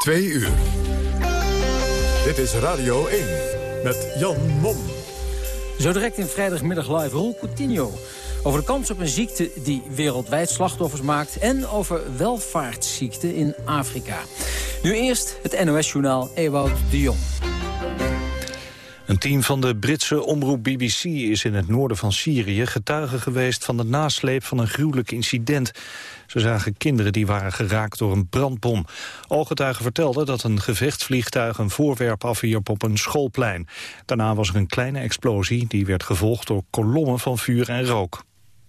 Twee uur. Dit is Radio 1 met Jan Mom. Zo direct in vrijdagmiddag live Roel Coutinho. Over de kans op een ziekte die wereldwijd slachtoffers maakt... en over welvaartsziekten in Afrika. Nu eerst het NOS-journaal Ewout de Jong. Een team van de Britse omroep BBC is in het noorden van Syrië getuige geweest van de nasleep van een gruwelijk incident. Ze zagen kinderen die waren geraakt door een brandbom. Ooggetuigen vertelden dat een gevechtsvliegtuig een voorwerp afwierp op een schoolplein. Daarna was er een kleine explosie die werd gevolgd door kolommen van vuur en rook.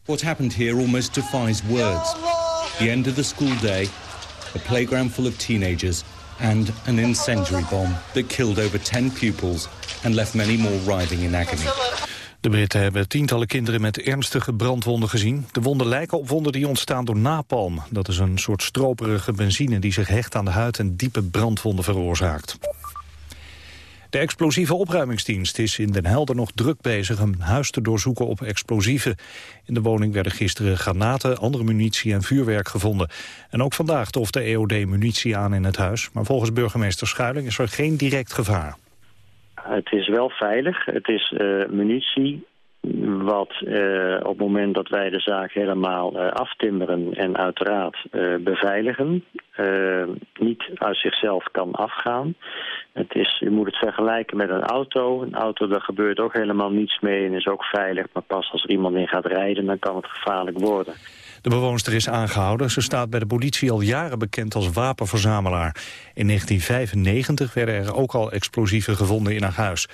What happened here almost defies words. The end of the school day, a playground full of teenagers and an incendiary bomb that killed over 10 pupils and left many more writhing in agony. De Britten hebben tientallen kinderen met ernstige brandwonden gezien. De wonden lijken op wonden die ontstaan door napalm. Dat is een soort stroperige benzine die zich hecht aan de huid en diepe brandwonden veroorzaakt. De explosieve opruimingsdienst is in Den Helder nog druk bezig een huis te doorzoeken op explosieven. In de woning werden gisteren granaten, andere munitie en vuurwerk gevonden. En ook vandaag trof de EOD munitie aan in het huis. Maar volgens burgemeester Schuiling is er geen direct gevaar. Het is wel veilig. Het is uh, munitie wat uh, op het moment dat wij de zaak helemaal uh, aftimmeren en uiteraard beveiligen, niet uit zichzelf kan afgaan. Het is, je moet het vergelijken met een auto. Een auto, daar gebeurt ook helemaal niets mee en is ook veilig. Maar pas als er iemand in gaat rijden, dan kan het gevaarlijk worden. De bewoonster is aangehouden. Ze staat bij de politie al jaren bekend als wapenverzamelaar. In 1995 werden er ook al explosieven gevonden in haar huis.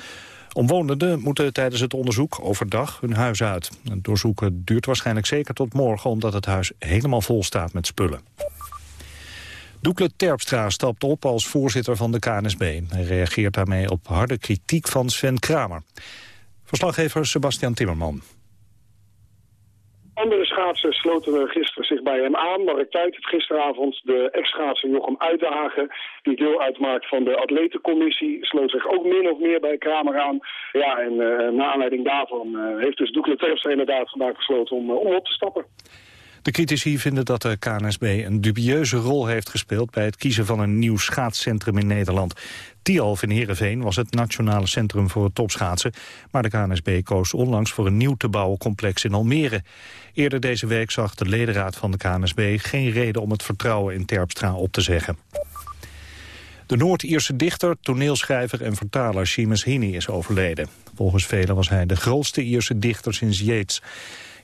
Omwonenden moeten tijdens het onderzoek overdag hun huis uit. Het doorzoeken duurt waarschijnlijk zeker tot morgen... omdat het huis helemaal vol staat met spullen. Doekle Terpstra stapt op als voorzitter van de KNSB. Hij reageert daarmee op harde kritiek van Sven Kramer. Verslaggever Sebastian Timmerman. Andere schaatsers sloten gisteren zich bij hem aan. Mark Tuit heeft gisteravond de ex-schaatser Jochem Uitdagen... die deel uitmaakt van de atletencommissie... sloot zich ook min of meer bij Kramer aan. Ja, en uh, na aanleiding daarvan uh, heeft dus Doekle Terpstra inderdaad vandaag besloten om, uh, om op te stappen. De critici vinden dat de KNSB een dubieuze rol heeft gespeeld... bij het kiezen van een nieuw schaatscentrum in Nederland. Tialf in Heerenveen was het nationale centrum voor het topschaatsen... maar de KNSB koos onlangs voor een nieuw te bouwen complex in Almere. Eerder deze week zag de ledenraad van de KNSB geen reden om het vertrouwen in Terpstra op te zeggen. De Noord-Ierse dichter, toneelschrijver en vertaler Seamus Heaney is overleden. Volgens velen was hij de grootste Ierse dichter sinds Yeats.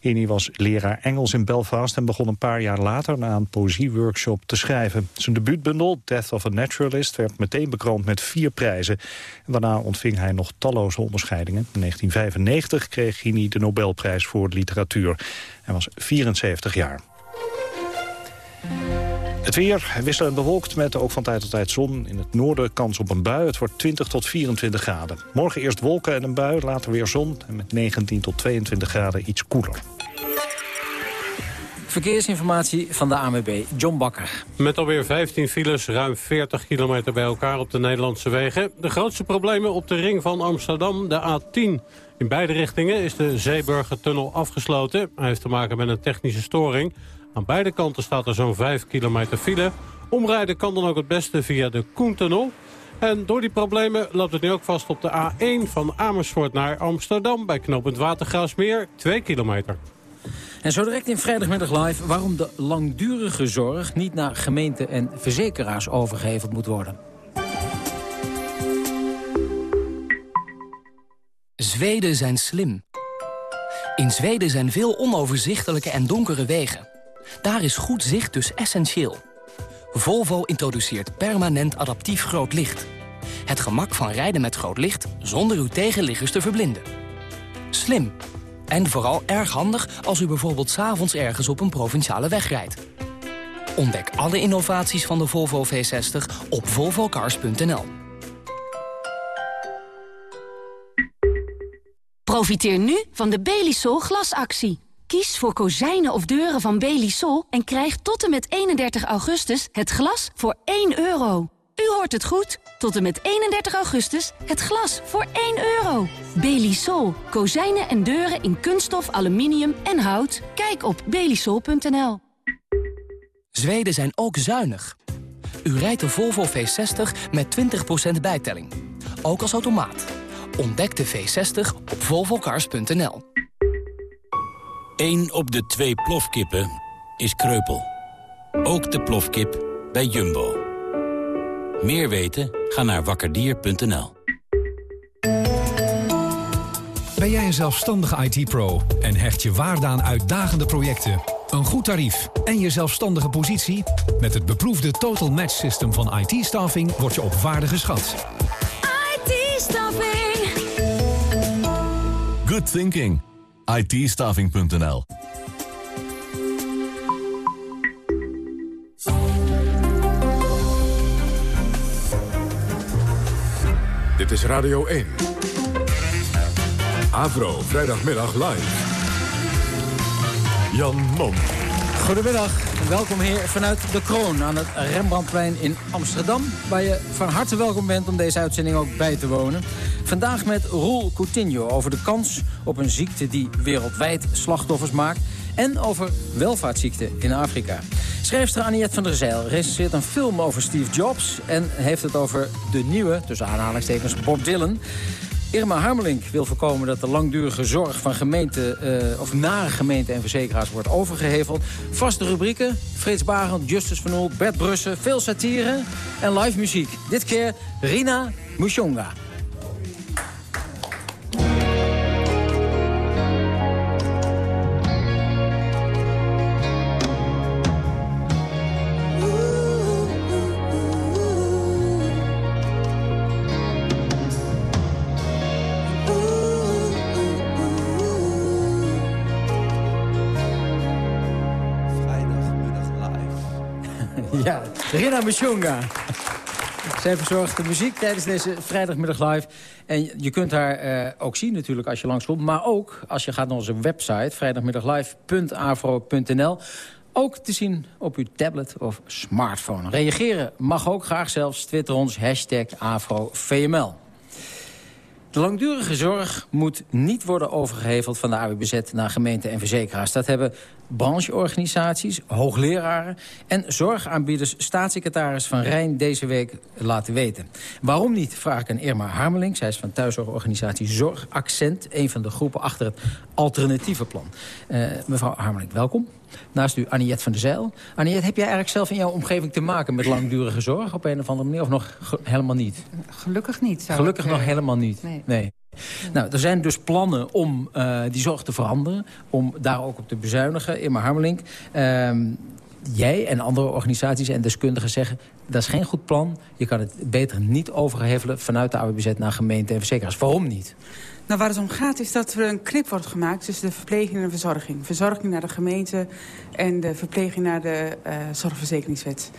Heaney was leraar Engels in Belfast en begon een paar jaar later na een poëzieworkshop te schrijven. Zijn debuutbundel, Death of a Naturalist, werd meteen bekroond met vier prijzen. En daarna ontving hij nog talloze onderscheidingen. In 1995 kreeg Heaney de Nobelprijs voor literatuur. Hij was 74 jaar. Het weer wisselend bewolkt met ook van tijd tot tijd zon. In het noorden kans op een bui. Het wordt 20 tot 24 graden. Morgen eerst wolken en een bui, later weer zon. En met 19 tot 22 graden iets koeler. Verkeersinformatie van de AMB John Bakker. Met alweer 15 files, ruim 40 kilometer bij elkaar op de Nederlandse wegen. De grootste problemen op de ring van Amsterdam, de A10. In beide richtingen is de Zeeburgertunnel afgesloten. Hij heeft te maken met een technische storing. Aan beide kanten staat er zo'n 5 kilometer file. Omrijden kan dan ook het beste via de Koentunnel. En door die problemen loopt het nu ook vast op de A1 van Amersfoort naar Amsterdam... bij knooppunt Watergraafsmeer, 2 kilometer. En zo direct in vrijdagmiddag live waarom de langdurige zorg niet naar gemeenten en verzekeraars overgeheveld moet worden. Zweden zijn slim. In Zweden zijn veel onoverzichtelijke en donkere wegen. Daar is goed zicht dus essentieel. Volvo introduceert permanent adaptief groot licht. Het gemak van rijden met groot licht zonder uw tegenliggers te verblinden. Slim. En vooral erg handig als u bijvoorbeeld s'avonds ergens op een provinciale weg rijdt. Ontdek alle innovaties van de Volvo V60 op volvocars.nl. Profiteer nu van de Belisol glasactie. Kies voor kozijnen of deuren van Belisol en krijg tot en met 31 augustus het glas voor 1 euro. U hoort het goed. Tot en met 31 augustus het glas voor 1 euro. Belisol. Kozijnen en deuren in kunststof, aluminium en hout. Kijk op belisol.nl. Zweden zijn ook zuinig. U rijdt de Volvo V60 met 20% bijtelling. Ook als automaat. Ontdek de V60 op volvocars.nl. Eén op de twee plofkippen is kreupel. Ook de plofkip bij Jumbo. Meer weten? Ga naar wakkerdier.nl. Ben jij een zelfstandige IT-pro en hecht je waarde aan uitdagende projecten, een goed tarief en je zelfstandige positie? Met het beproefde Total Match System van IT-staffing word je op waarde geschat. IT-staffing. Good thinking. IT-staffing.nl Dit is Radio 1. Avro, vrijdagmiddag live. Jan Mom. Goedemiddag, welkom hier vanuit de Kroon aan het Rembrandtplein in Amsterdam... waar je van harte welkom bent om deze uitzending ook bij te wonen. Vandaag met Roel Coutinho over de kans op een ziekte die wereldwijd slachtoffers maakt... en over welvaartsziekten in Afrika. Schrijfster Aniette van der Zijl recenseert een film over Steve Jobs... en heeft het over de nieuwe, tussen aanhalingstekens, Bob Dylan... Irma Harmelink wil voorkomen dat de langdurige zorg van gemeente, uh, of naar gemeenten en verzekeraars wordt overgeheveld. Vaste rubrieken, Frits Barend, Justus van Oel, Bert Brussen, veel satire en live muziek. Dit keer Rina Mushonga. Mushonga. Zij verzorgt de muziek tijdens deze vrijdagmiddag live. En je kunt haar uh, ook zien natuurlijk als je langskomt. Maar ook als je gaat naar onze website... vrijdagmiddaglive.avro.nl ook te zien op uw tablet of smartphone. Reageren mag ook graag zelfs. Twitter ons hashtag AfroVML. De langdurige zorg moet niet worden overgeheveld van de AWBZ naar gemeenten en verzekeraars. Dat hebben brancheorganisaties, hoogleraren en zorgaanbieders staatssecretaris Van Rijn deze week laten weten. Waarom niet, vraag ik aan Irma Harmeling. Zij is van thuiszorgorganisatie Zorgaccent, een van de groepen achter het alternatieve plan. Uh, mevrouw Harmeling, welkom. Naast u Aniette van der Zijl. Aniette, heb jij eigenlijk zelf in jouw omgeving te maken met langdurige zorg op een of andere manier? Of nog helemaal niet? Gelukkig niet. Gelukkig ik, nog helemaal niet. Nee. nee. Nou, er zijn dus plannen om uh, die zorg te veranderen. Om daar ook op te bezuinigen. Irma Harmelink, uh, jij en andere organisaties en deskundigen zeggen... dat is geen goed plan. Je kan het beter niet overgehevelen vanuit de AWBZ naar gemeenten en verzekeraars. Waarom niet? Nou, waar het om gaat is dat er een knip wordt gemaakt tussen de verpleging en de verzorging. Verzorging naar de gemeente en de verpleging naar de uh, zorgverzekeringswet.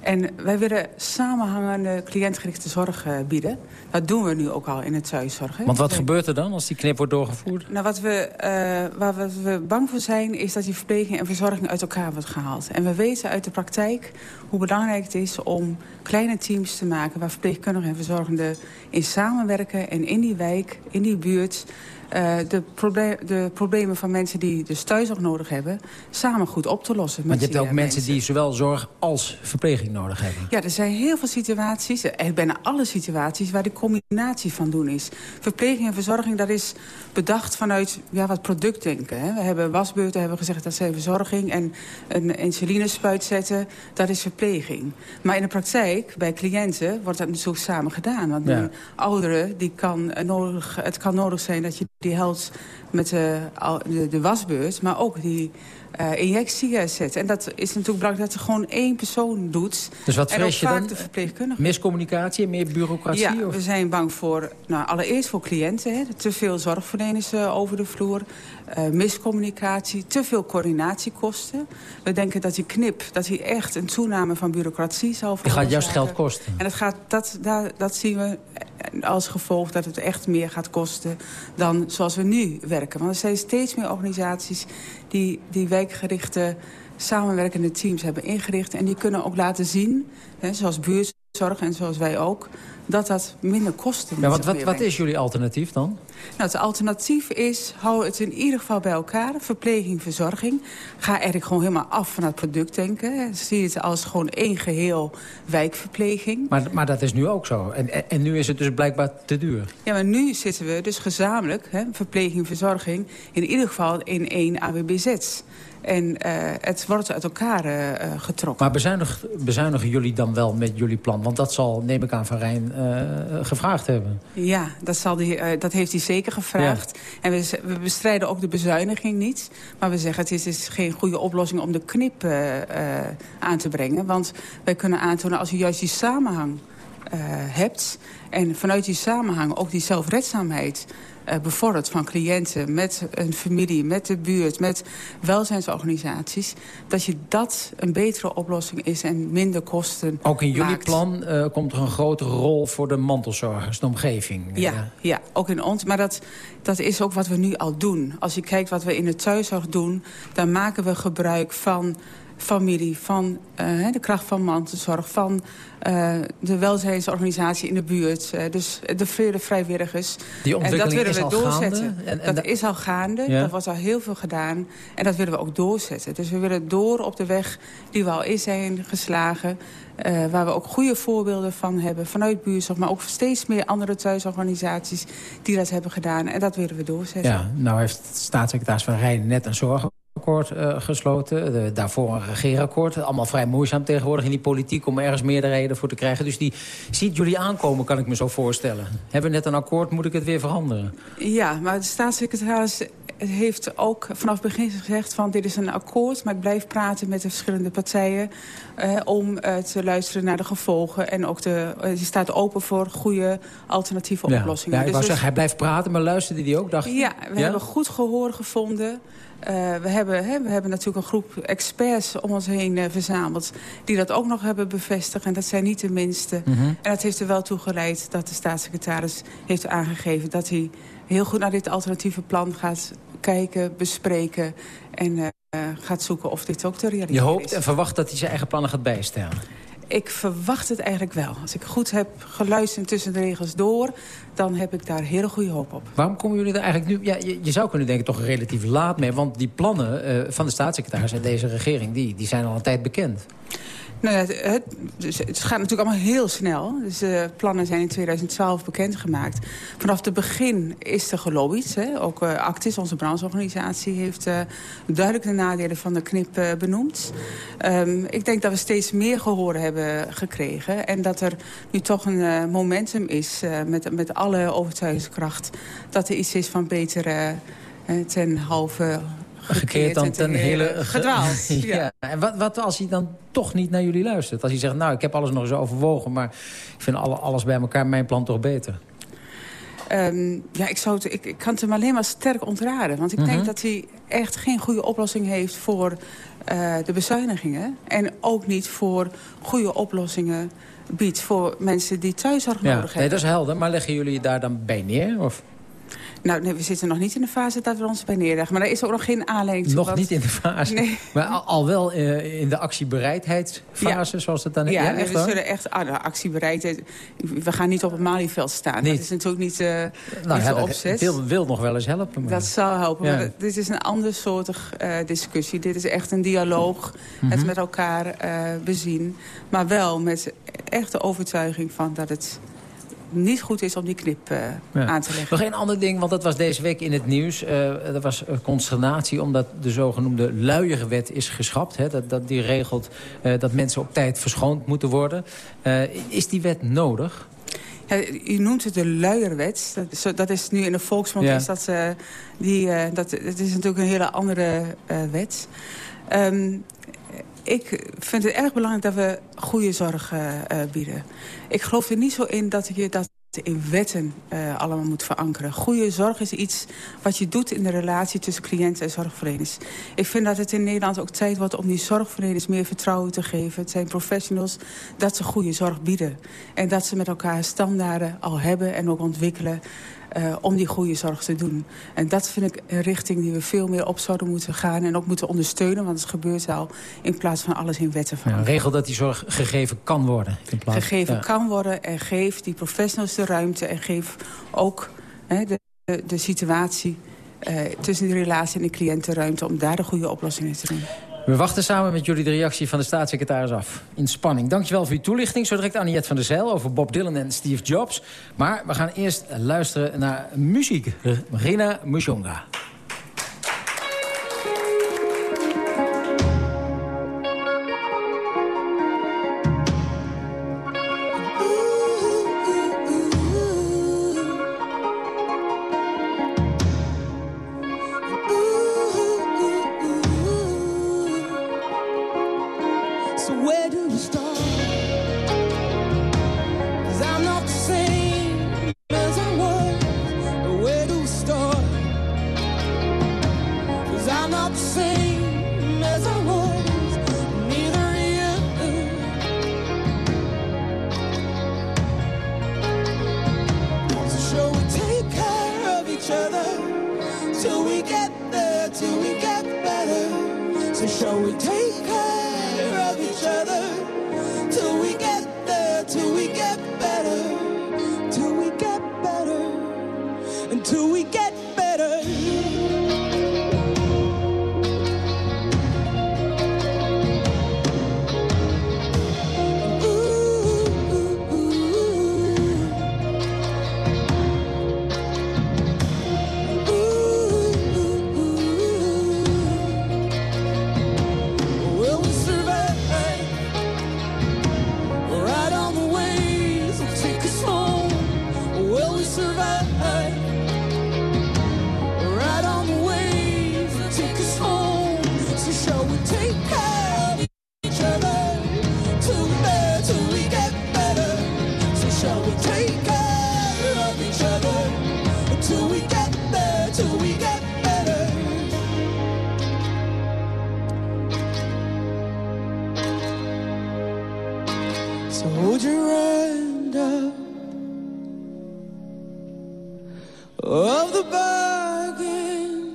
En wij willen samenhangende cliëntgerichte zorg uh, bieden. Dat doen we nu ook al in het thuiszorg. Want wat gebeurt er dan als die knip wordt doorgevoerd? Nou, wat we, uh, waar we, we bang voor zijn is dat die verpleging en verzorging uit elkaar wordt gehaald. En we weten uit de praktijk hoe belangrijk het is om kleine teams te maken... waar verpleegkundigen en verzorgenden in samenwerken en in die wijk, in die buurt... Uh, de, proble de, problemen van mensen die dus thuis ook nodig hebben... samen goed op te lossen. Maar je hebt ook mensen, mensen die zowel zorg als verpleging nodig hebben. Ja, er zijn heel veel situaties, eigenlijk bijna alle situaties... waar de combinatie van doen is. Verpleging en verzorging, dat is bedacht vanuit ja, wat productdenken. Hè. We hebben wasbeurten, hebben gezegd dat zijn verzorging... en een insulinespuit zetten, dat is verpleging. Maar in de praktijk, bij cliënten, wordt dat natuurlijk samen gedaan. Want ja. een oudere, die kan nodig, het kan nodig zijn dat je die helpt met de, de, de wasbeurt, maar ook die uh, injectie zet. En dat is natuurlijk belangrijk dat er gewoon één persoon doet. Dus wat vrees je dan? Verpleegkundige. Miscommunicatie en meer bureaucratie? Ja, of? we zijn bang voor, nou, allereerst voor cliënten. Hè, te veel zorgverleners uh, over de vloer. Uh, miscommunicatie, te veel coördinatiekosten. We denken dat die knip, dat hij echt een toename van bureaucratie zal veroorzaken. Die gaat juist geld kosten. En dat, gaat, dat, dat, dat zien we als gevolg dat het echt meer gaat kosten dan zoals we nu werken. Want er zijn steeds meer organisaties die, die wijkgerichte samenwerkende teams hebben ingericht. En die kunnen ook laten zien, hè, zoals buurt buurtzorg en zoals wij ook dat dat minder kosten ja, wat, wat, wat is jullie alternatief dan? Nou, het alternatief is, hou het in ieder geval bij elkaar. Verpleging, verzorging. Ga eigenlijk gewoon helemaal af van het productdenken. Zie het als gewoon één geheel wijkverpleging. Maar, maar dat is nu ook zo. En, en nu is het dus blijkbaar te duur. Ja, maar nu zitten we dus gezamenlijk, hè, verpleging, verzorging... in ieder geval in één AWBZ. En uh, het wordt uit elkaar uh, getrokken. Maar bezuinigen, bezuinigen jullie dan wel met jullie plan? Want dat zal, neem ik aan, Van Rijn uh, gevraagd hebben. Ja, dat, zal die, dat heeft hij zeker gevraagd. Ja. En we, we, bestrijden ook de bezuiniging niet. Maar we zeggen het is, is geen goede oplossing om de knip aan te brengen. Want wij kunnen aantonen als je juist die samenhang hebt... en vanuit die samenhang ook die zelfredzaamheid uh, bevordert van cliënten... met een familie, met de buurt, met welzijnsorganisaties... dat je dat een betere oplossing is en minder kosten Ook in jullie maakt. plan uh, komt er een grotere rol voor de mantelzorgers, de omgeving. Ja, ja ook in ons. Maar dat, dat is ook wat we nu al doen. Als je kijkt wat we in de thuiszorg doen... dan maken we gebruik van familie, van uh, de kracht van mantelzorg... van uh, de welzijnsorganisatie in de buurt. Uh, dus de vele vrijwilligers. Die ontwikkeling en dat willen is we al doorzetten. gaande? En, en dat is al gaande. Ja. Dat wordt al heel veel gedaan. En dat willen we ook doorzetten. Dus we willen door op de weg die we al in zijn geslagen. Uh, waar we ook goede voorbeelden van hebben. Vanuit buurtzorg, maar ook steeds meer andere thuisorganisaties die dat hebben gedaan. En dat willen we doorzetten. Ja, nou heeft staatssecretaris Van Rijn net een zorg akkoord uh, gesloten. De, daarvoor een regeerakkoord. Allemaal vrij moeizaam tegenwoordig in die politiek... om ergens meerderheden voor te krijgen. Dus die ziet jullie aankomen, kan ik me zo voorstellen. Hebben we net een akkoord, moet ik het weer veranderen? Ja, maar de staatssecretaris heeft ook vanaf het begin gezegd... van dit is een akkoord, maar ik blijf praten met de verschillende partijen... Uh, om uh, te luisteren naar de gevolgen. En ook de, uh, staat open voor goede alternatieve ja. oplossingen. Ja, ik dus wou zeggen, hij blijft praten, maar luisterde die ook? Dacht... Ja, we ja? hebben goed gehoor gevonden... Uh, we, hebben, hè, we hebben natuurlijk een groep experts om ons heen uh, verzameld... die dat ook nog hebben bevestigd. En dat zijn niet de minste. Mhm. Mm -hmm. En dat heeft er wel toe geleid dat de staatssecretaris heeft aangegeven... dat hij heel goed naar dit alternatieve plan gaat kijken, bespreken... en uh, gaat zoeken of dit ook te realiseren Je hoopt is. en verwacht dat hij zijn eigen plannen gaat bijstellen? Ik verwacht het eigenlijk wel. Als ik goed heb geluisterd tussen de regels door... dan heb ik daar hele goede hoop op. Waarom komen jullie er eigenlijk nu... Ja, je, zou kunnen denken toch relatief laat mee... want die plannen uh, van de staatssecretaris en deze regering... Die, die zijn al een tijd bekend. Nou, het, het, dus het, gaat natuurlijk allemaal heel snel. Dus de plannen zijn in 2012 bekendgemaakt. Vanaf het begin is er gelobbyd. Hè. Ook uh, Actis, onze brancheorganisatie, heeft uh, duidelijk de nadelen van de knip benoemd. Um, ik denk dat we steeds meer gehoor hebben gekregen. En dat er nu toch een momentum is met, met alle overtuigingskracht... dat er iets is van beter ten halve gekeerd dan ten hele... Gedwaald, ja. ja. En wat, wat als hij dan toch niet naar jullie luistert? Als hij zegt, nou, ik heb alles nog eens overwogen... maar ik vind alle, alles bij elkaar, mijn plan toch beter? Um, ja, ik, zou het, ik, ik, kan het hem alleen maar sterk ontraden. Want ik Mhm. denk dat hij echt geen goede oplossing heeft voor uh, de bezuinigingen. En ook niet voor goede oplossingen biedt voor mensen die thuiszorg ja, nodig nee, hebben. dat is helder. Maar leggen jullie je daar dan bij neer? Of? Nou, nee, we zitten nog niet in de fase dat we ons bij neerleggen. Maar er is ook nog geen aanleiding toe. Nog niet in de fase? Nee. Maar al, al wel uh, in de actiebereidheidsfase, ja. zoals het dan ja, ja, echt we zullen echt ah, de actiebereidheid... We gaan niet op het Malieveld staan. Niet. Dat is natuurlijk niet, uh, nou, niet ja, de opzet. Wil, wil nog wel eens helpen. Maar... Dat zou helpen. Ja. Maar dit is een ander soortig uh, discussie. Dit is echt een dialoog. Mm -hmm. Het met elkaar bezien. Maar wel met echte overtuiging van dat het niet goed is om die knip uh, ja. aan te leggen. Nog één ander ding, want dat was deze week in het nieuws. Uh, er was consternatie omdat de zogenoemde luierwet is geschrapt. Hè, dat, dat die regelt uh, dat mensen op tijd verschoond moeten worden. is die wet nodig? Ja, u noemt het de luierwet. Dat is, dat is nu in de volksmond. Ja. Is dat, die, dat, het is natuurlijk een hele andere wet. Um, ik vind het erg belangrijk dat we goede zorg uh, uh, bieden. Ik geloof er niet zo in dat je dat in wetten uh, allemaal moet verankeren. Goede zorg is iets wat je doet in de relatie tussen cliënten en zorgverleners. Ik vind dat het in Nederland ook tijd wordt om die zorgverleners meer vertrouwen te geven. Het zijn professionals dat ze goede zorg bieden. En dat ze met elkaar standaarden al hebben en ook ontwikkelen. Uh, om die goede zorg te doen. En dat vind ik een richting die we veel meer op zouden moeten gaan... en ook moeten ondersteunen, want het gebeurt al... in plaats van alles in wetten van. Ja, regel dat die zorg gegeven kan worden. In plaats, gegeven ja. kan worden en geef die professionals de ruimte... en geef ook hè, de, de, de situatie uh, tussen de relatie en de cliëntenruimte... om daar de goede oplossingen te doen. We wachten samen met jullie de reactie van de staatssecretaris af. In spanning. Dankjewel voor uw toelichting. Zo direct Aniette van der Zijl over Bob Dylan en Steve Jobs. Maar we gaan eerst luisteren naar muziek. Rina So hold your hand up of the bargain,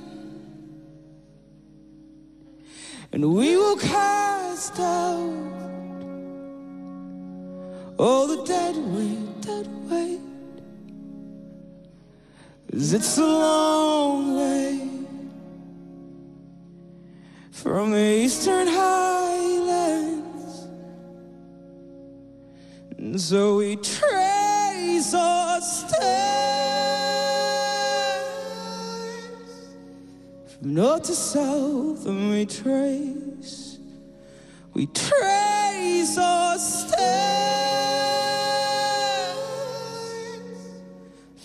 and we will cast out all the dead weight, dead weight. It's a long way from the eastern high. And so we trace our steps from north to south, and we trace, we trace our steps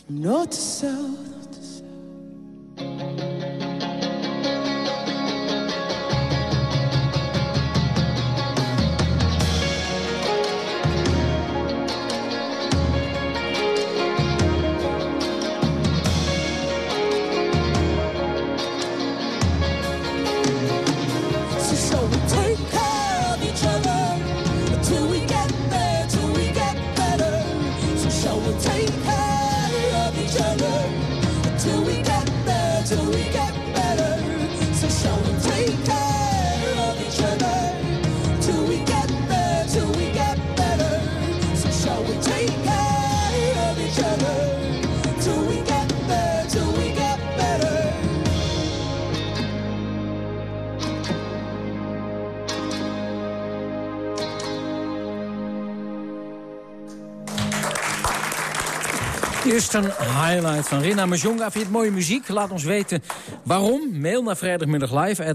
from north to south. Eerst een highlight van Rina Majonga. Vind je het mooie muziek? Laat ons weten waarom. Mail naar vrijdagmiddag live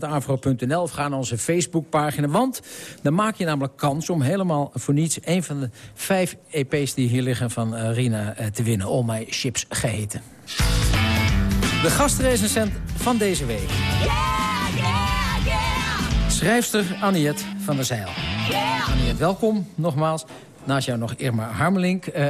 of ga naar onze Facebookpagina. Want dan maak je namelijk kans om helemaal voor niets... een van de vijf EP's die hier liggen van uh, Rina uh, te winnen. All My Chips geheten. De gastrecensent van deze week. Yeah, yeah, yeah. Schrijfster Aniet van der Zeil. Aniet, welkom nogmaals. Naast jou nog Irma Harmelink. Uh,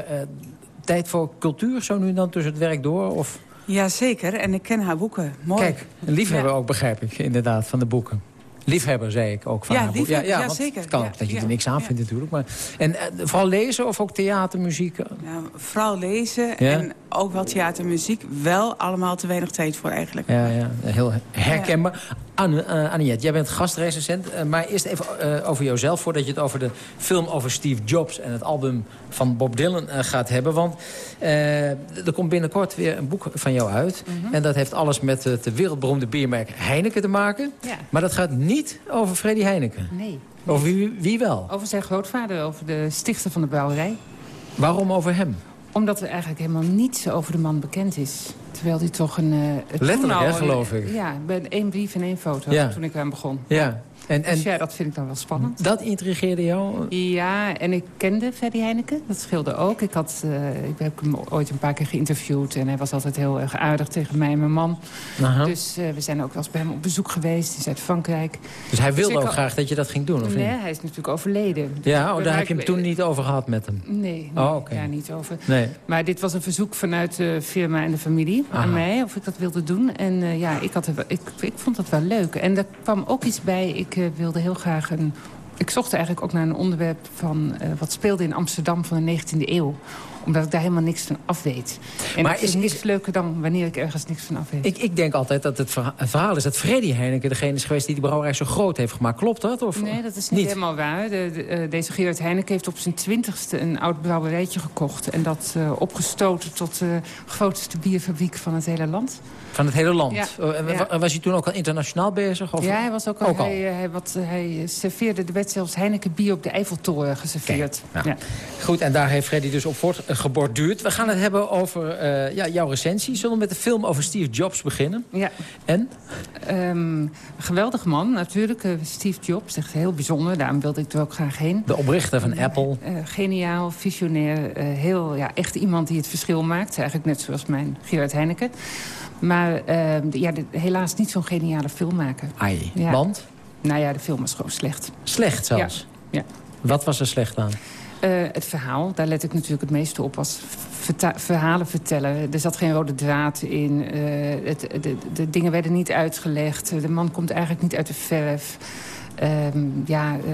tijd voor cultuur zo nu dan tussen het werk door? Of... Jazeker, en ik ken haar boeken. Mooi. Kijk, een liefhebber ja. ook, begrijp ik, inderdaad, van de boeken. Liefhebber, zei ik ook. Van Ja, haar boek. liefhebber, ja, want zeker. Het kan Ja, ook dat je ja, er niks aan vindt natuurlijk. Maar, en eh, vooral lezen of ook theater, muziek? Ja, vooral lezen Ja? en ook wel theater en muziek. Wel allemaal te weinig tijd voor eigenlijk. Ja, ja, heel herkenbaar. Anne, eh, jij bent gastrecensent. eh, maar eerst even eh, over jouzelf, voordat je het over de film over Steve Jobs... en het album van Bob Dylan gaat hebben. Want er komt binnenkort weer een boek van jou uit. Mhm. En dat heeft alles met het wereldberoemde biermerk Heineken te maken. Ja. Maar dat gaat niet over Freddy Heineken. Nee. Over wie, wie wel? Over zijn grootvader, over de stichter van de brouwerij. Waarom over hem? Omdat er eigenlijk helemaal niets over de man bekend is. Terwijl hij toch een... het toen Letterlijk, hè, geloof ik. Ja, met één brief en één foto Ja. toen ik aan begon. Ja. En, en Dus ja, dat vind ik dan wel spannend. dat intrigeerde jou? Ja, en ik kende Freddy Heineken. Dat scheelde ook. Ik, had, eh, ik heb hem ooit een paar keer geïnterviewd. En hij was altijd heel erg aardig tegen mij en mijn man. Aha. Dus eh, we zijn ook wel eens bij hem op bezoek geweest in Zuid-Frankrijk. Dus hij wilde ik ook al- graag dat je dat ging doen, of Nee, niet? hij is natuurlijk overleden. Ja, oh, daar heb je ik- hem toen niet over gehad met hem? Nee, nee Oh, oké. daar niet over. Nee. Maar dit was een verzoek vanuit de firma en de familie Aha. aan mij. Of ik dat wilde doen. En eh, ja, ik, had ik, ik vond dat wel leuk. En er kwam ook iets bij. Ik eh, wilde heel graag een... Ik zocht eigenlijk ook naar een onderwerp van eh, wat speelde in Amsterdam van de 19e eeuw omdat ik daar helemaal niks van af weet. En Maar is niks leuker dan wanneer ik ergens niks van af weet. Ik, ik denk altijd dat het verha- het verhaal is dat Freddy Heineken degene is geweest... die die brouwerij zo groot heeft gemaakt. Klopt dat? Of? Nee, dat is niet, helemaal waar. De, de, eh, deze Gerard Heineken heeft op zijn twintigste een oud brouwerijtje gekocht. En dat eh, opgestoten tot de grootste bierfabriek van het hele land. Van het hele land. Ja. Ja. Was hij toen ook al internationaal bezig? Of? ja, hij was ook al. Ook al. Hij, eh, hij, wat, hij serveerde, er werd zelfs Heineken bier op de Eiffeltoren geserveerd. nou. Ja. Goed, en daar heeft Freddy dus op voort eh, geborduurd. We gaan het hebben over eh, ja, jouw recensie. Zullen we met de film over Steve Jobs beginnen? Ja. En? Ehm, geweldig man, natuurlijk. eh, Steve Jobs, echt heel bijzonder. Daarom wilde ik er ook graag heen. De oprichter van Apple. Eh, geniaal, visionair. heel, ja, echt iemand die het verschil maakt. Eigenlijk net zoals mijn Gerard Heineken. Maar eh, ja, helaas niet zo'n geniale filmmaker. Ai, Ja. want? Nou ja, de film is gewoon slecht. Slecht zelfs? Ja. Wat was er slecht aan? Eh, het verhaal, daar let ik natuurlijk het meeste op als verhalen vertellen. Er zat geen rode draad in. eh, het, de, de dingen werden niet uitgelegd. De man komt eigenlijk niet uit de verf. Ehm, ja, eh,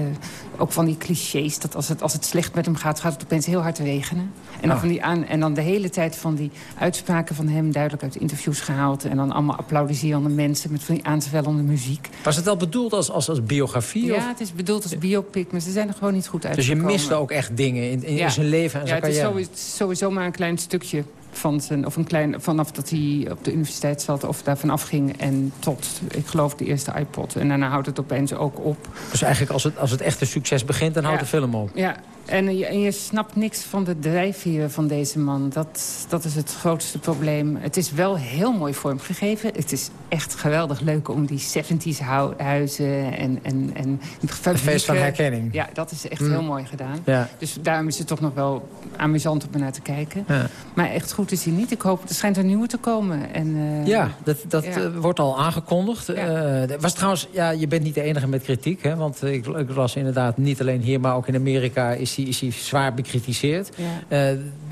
ook van die clichés. Dat als het, als het slecht met hem gaat, gaat het opeens heel hard regenen. En dan, Ah. van die aan, en dan de hele tijd van die uitspraken van hem... duidelijk uit interviews gehaald. En dan allemaal applaudiserende mensen met van die aanzwellende muziek. Was het al bedoeld als, als, als biografie? Ja, of? het is bedoeld als biopic, maar ze zijn er gewoon niet goed Dus uitgekomen. je miste ook echt dingen in, in Ja. zijn leven en ja, zijn het is sowieso maar een klein stukje van zijn, of een klein, vanaf dat hij op de universiteit zat of daarvan afging en tot, ik geloof, de eerste iPod. En daarna houdt het opeens ook op. Dus eigenlijk als het, als het echte succes begint, dan houdt Ja. de film op. Ja, en je, en je snapt niks van de drijfveren van deze man. Dat, dat is het grootste probleem. Het is wel heel mooi vormgegeven. Het is echt geweldig leuk om die 70s hu- huizen en, en, en feest van herkenning. Ja, dat is echt Mm. heel mooi gedaan. Ja. Dus daarom is het toch nog wel amusant om naar te kijken. Ja. Maar echt goed is hij niet. Ik hoop, er schijnt een nieuwe te komen. En, eh, Ja, dat, dat ja. eh, wordt al aangekondigd. Er was trouwens, ja, je bent niet de enige met kritiek. Hè, want ik, ik las inderdaad, niet alleen hier, maar ook in Amerika... is hij, is hij zwaar bekritiseerd. Ja.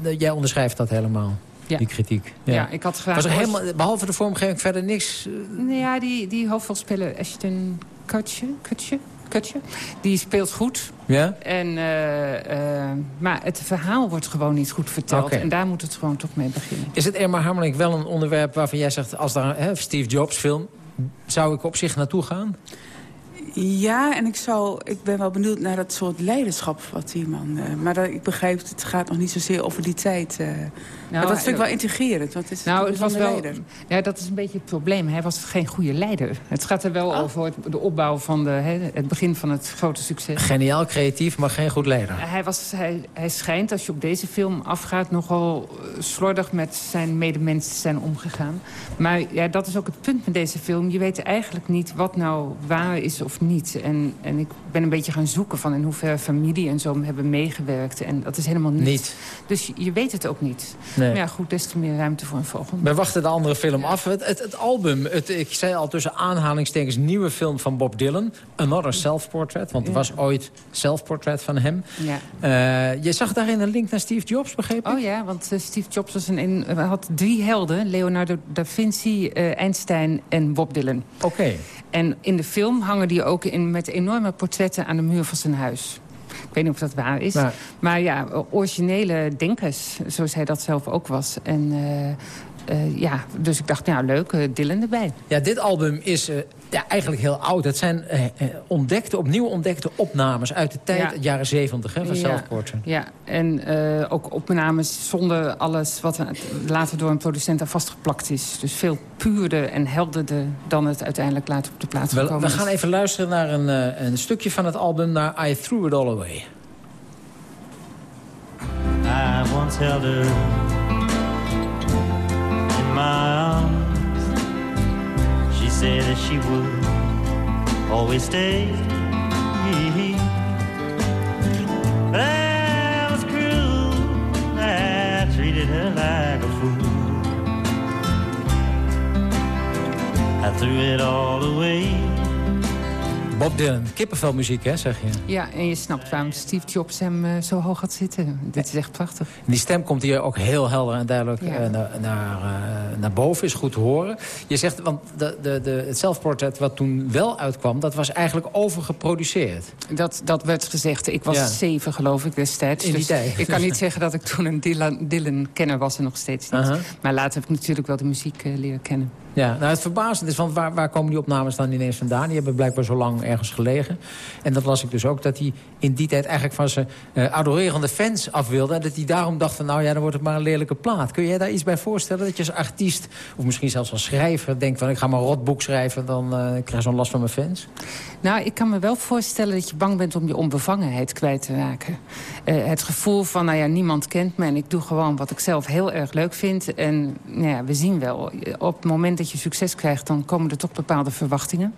Eh, jij onderschrijft dat helemaal, Ja. die kritiek. Ja, ik had graag... Was er helemaal, behalve de vormgeving verder niks... eh, Nou Ja, die, die hoofdrolspeler Ashton Kutcher, Kutcher, Kutcher, die speelt goed. Ja? En, eh, maar het verhaal wordt gewoon niet goed verteld. En daar moet het gewoon toch mee beginnen. Is het Irma Harmelink wel een onderwerp waarvan jij zegt... als daar hè, Steve Jobs film, zou ik op zich naartoe gaan? Ja, en ik, zou, ik ben wel benieuwd naar dat soort leiderschap wat die man... eh, maar ik begrijp, het gaat nog niet zozeer over die tijd. Eh. maar dat vind ik wel integrerend. Want het is Nou, een het was wel. leider. Ja, dat is een beetje het probleem. Hij was geen goede leider. Het gaat er wel Oh. over het- de opbouw van de, hè, het begin van het grote succes. Geniaal, creatief, maar geen goed leider. Hij, was, hij, hij schijnt, als je op deze film afgaat... nogal eh, slordig met zijn medemensen zijn omgegaan. Maar ja, dat is ook het punt met deze film. Je weet eigenlijk niet wat nou waar is of niet. En, en ik ben een beetje gaan zoeken van in hoeverre familie en zo hebben meegewerkt. En dat is helemaal niet. Niet. Dus je, je weet het ook niet. Nee. Maar ja, goed, des te meer ruimte voor een volgende. We wachten de andere film af. Het, het, het album, het, ik zei al tussen aanhalingstekens... nieuwe film van Bob Dylan. Another Self-Portrait. Want er Ja. was ooit Self-Portrait van hem. Ja. Eh, je zag daarin een link naar Steve Jobs, begreep ik? Oh ja, want eh, Steve Jobs was een, een, eh, had drie helden. Leonardo da Vinci, Einstein en Bob Dylan. Oké. En in de film hangen die ook in, met enorme portretten aan de muur van zijn huis. Ik weet niet of dat waar is. Maar- Maar ja, originele denkers, zoals hij dat zelf ook was. En eh, ja, dus ik dacht, nou leuk, eh, Dylan erbij. Ja, dit album is eh, ja, eigenlijk heel oud. Het zijn ontdekte, opnieuw ontdekte opnames uit de tijd, Ja. jaren zeventig, van Ja. Ja, en eh, ook opnames zonder alles wat er later door een producent aan vastgeplakt is. Dus veel puurder en helderder dan het uiteindelijk later op de plaats We, gekomen we is. gaan even luisteren naar een, eh, een stukje van het album... naar I Threw It All Away. I once held her She said that she would always stay. But I was cruel. I treated her like a fool. I threw it all away. Bob Dylan, kippenvelmuziek, hè, zeg je. Ja, en je snapt waarom Steve Jobs hem eh, zo hoog had zitten. Dit is echt prachtig. Die stem komt hier ook heel helder en duidelijk Ja. eh, naar, naar, eh, naar boven. Is goed te horen. Je zegt, want de, de, de, het zelfportret wat toen wel uitkwam... dat was eigenlijk overgeproduceerd. Dat, dat werd gezegd. Ik was Ja. zeven, geloof ik, destijds. In die Dus tijd. Ik kan niet zeggen dat ik toen een Dylan- Dylan-kenner was en nog steeds niet. Maar later heb ik natuurlijk wel de muziek leren kennen. Ja, nou het verbazend is, want waar, waar komen die opnames dan ineens vandaan? Die hebben blijkbaar zo lang ergens gelegen. En dat las ik dus ook, dat hij in die tijd eigenlijk van zijn eh, adorerende fans af wilde. En dat hij daarom dacht van, nou ja, dan wordt het maar een lelijke plaat. Kun jij daar iets bij voorstellen? Dat je als artiest, of misschien zelfs als schrijver, denkt van... ik ga maar een rotboek schrijven, dan eh, krijg ik zo'n last van mijn fans. Nou, ik kan me wel voorstellen dat je bang bent om je onbevangenheid kwijt te raken. Eh, het gevoel van, nou ja, niemand kent me en ik doe gewoon wat ik zelf heel erg leuk vind. En nou ja, we zien wel, op het moment dat je succes krijgt, dan komen er toch bepaalde verwachtingen.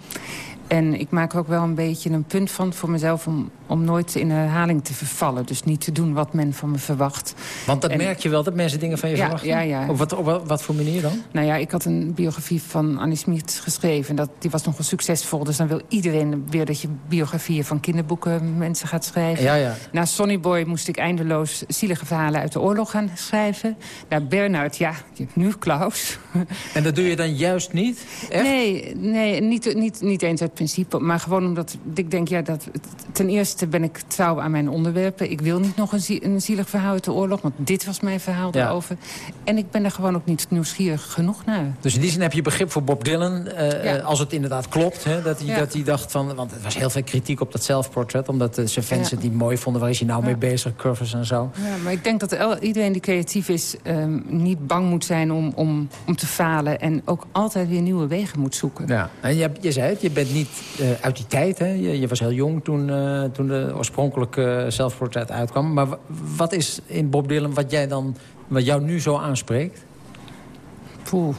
En ik maak er ook wel een beetje een punt van voor mezelf om, om nooit in herhaling te vervallen. Dus niet te doen wat men van me verwacht. Want dat En- merk je wel, dat mensen dingen van je Ja, verwachten? ja, ja. Op, wat, op wat, voor manier dan? Nou ja, ik had een biografie van Annie Smit geschreven. En dat, die was nogal succesvol. Dus dan wil iedereen weer dat je biografieën van kinderboeken mensen gaat schrijven. Ja, ja. Na Sonny Boy moest ik eindeloos zielige verhalen uit de oorlog gaan schrijven. Naar Bernard, ja, nu Klaus. En dat doe je dan juist niet? Echt? Nee, nee niet, niet, niet eens uit principe. Maar gewoon omdat ik denk, ja, dat, ten eerste ben ik trouw aan mijn onderwerpen. Ik wil niet nog een, een zielig verhaal uit de oorlog. Want dit was mijn verhaal Ja. daarover. En ik ben er gewoon ook niet nieuwsgierig genoeg naar. Dus in die zin heb je begrip voor Bob Dylan. eh, Ja. eh, als het inderdaad klopt. Hè, dat, hij, Ja. dat hij dacht van... Want er was heel veel kritiek op dat zelfportret. Omdat eh, zijn fans het niet mooi vonden. Waar is hij nou mee bezig? Curves en zo. Ja, maar ik denk dat iedereen die creatief is... ehm, niet bang moet zijn om, om, om te falen... en ook altijd weer nieuwe wegen moet zoeken. Ja. En je, je zei het, je bent niet eh, uit die tijd. Hè? Je, je was heel jong toen, eh, toen de oorspronkelijke zelfportret uitkwam. Maar wa- wat is in Bob Dylan wat, jij dan, wat jou nu zo aanspreekt? Poeh.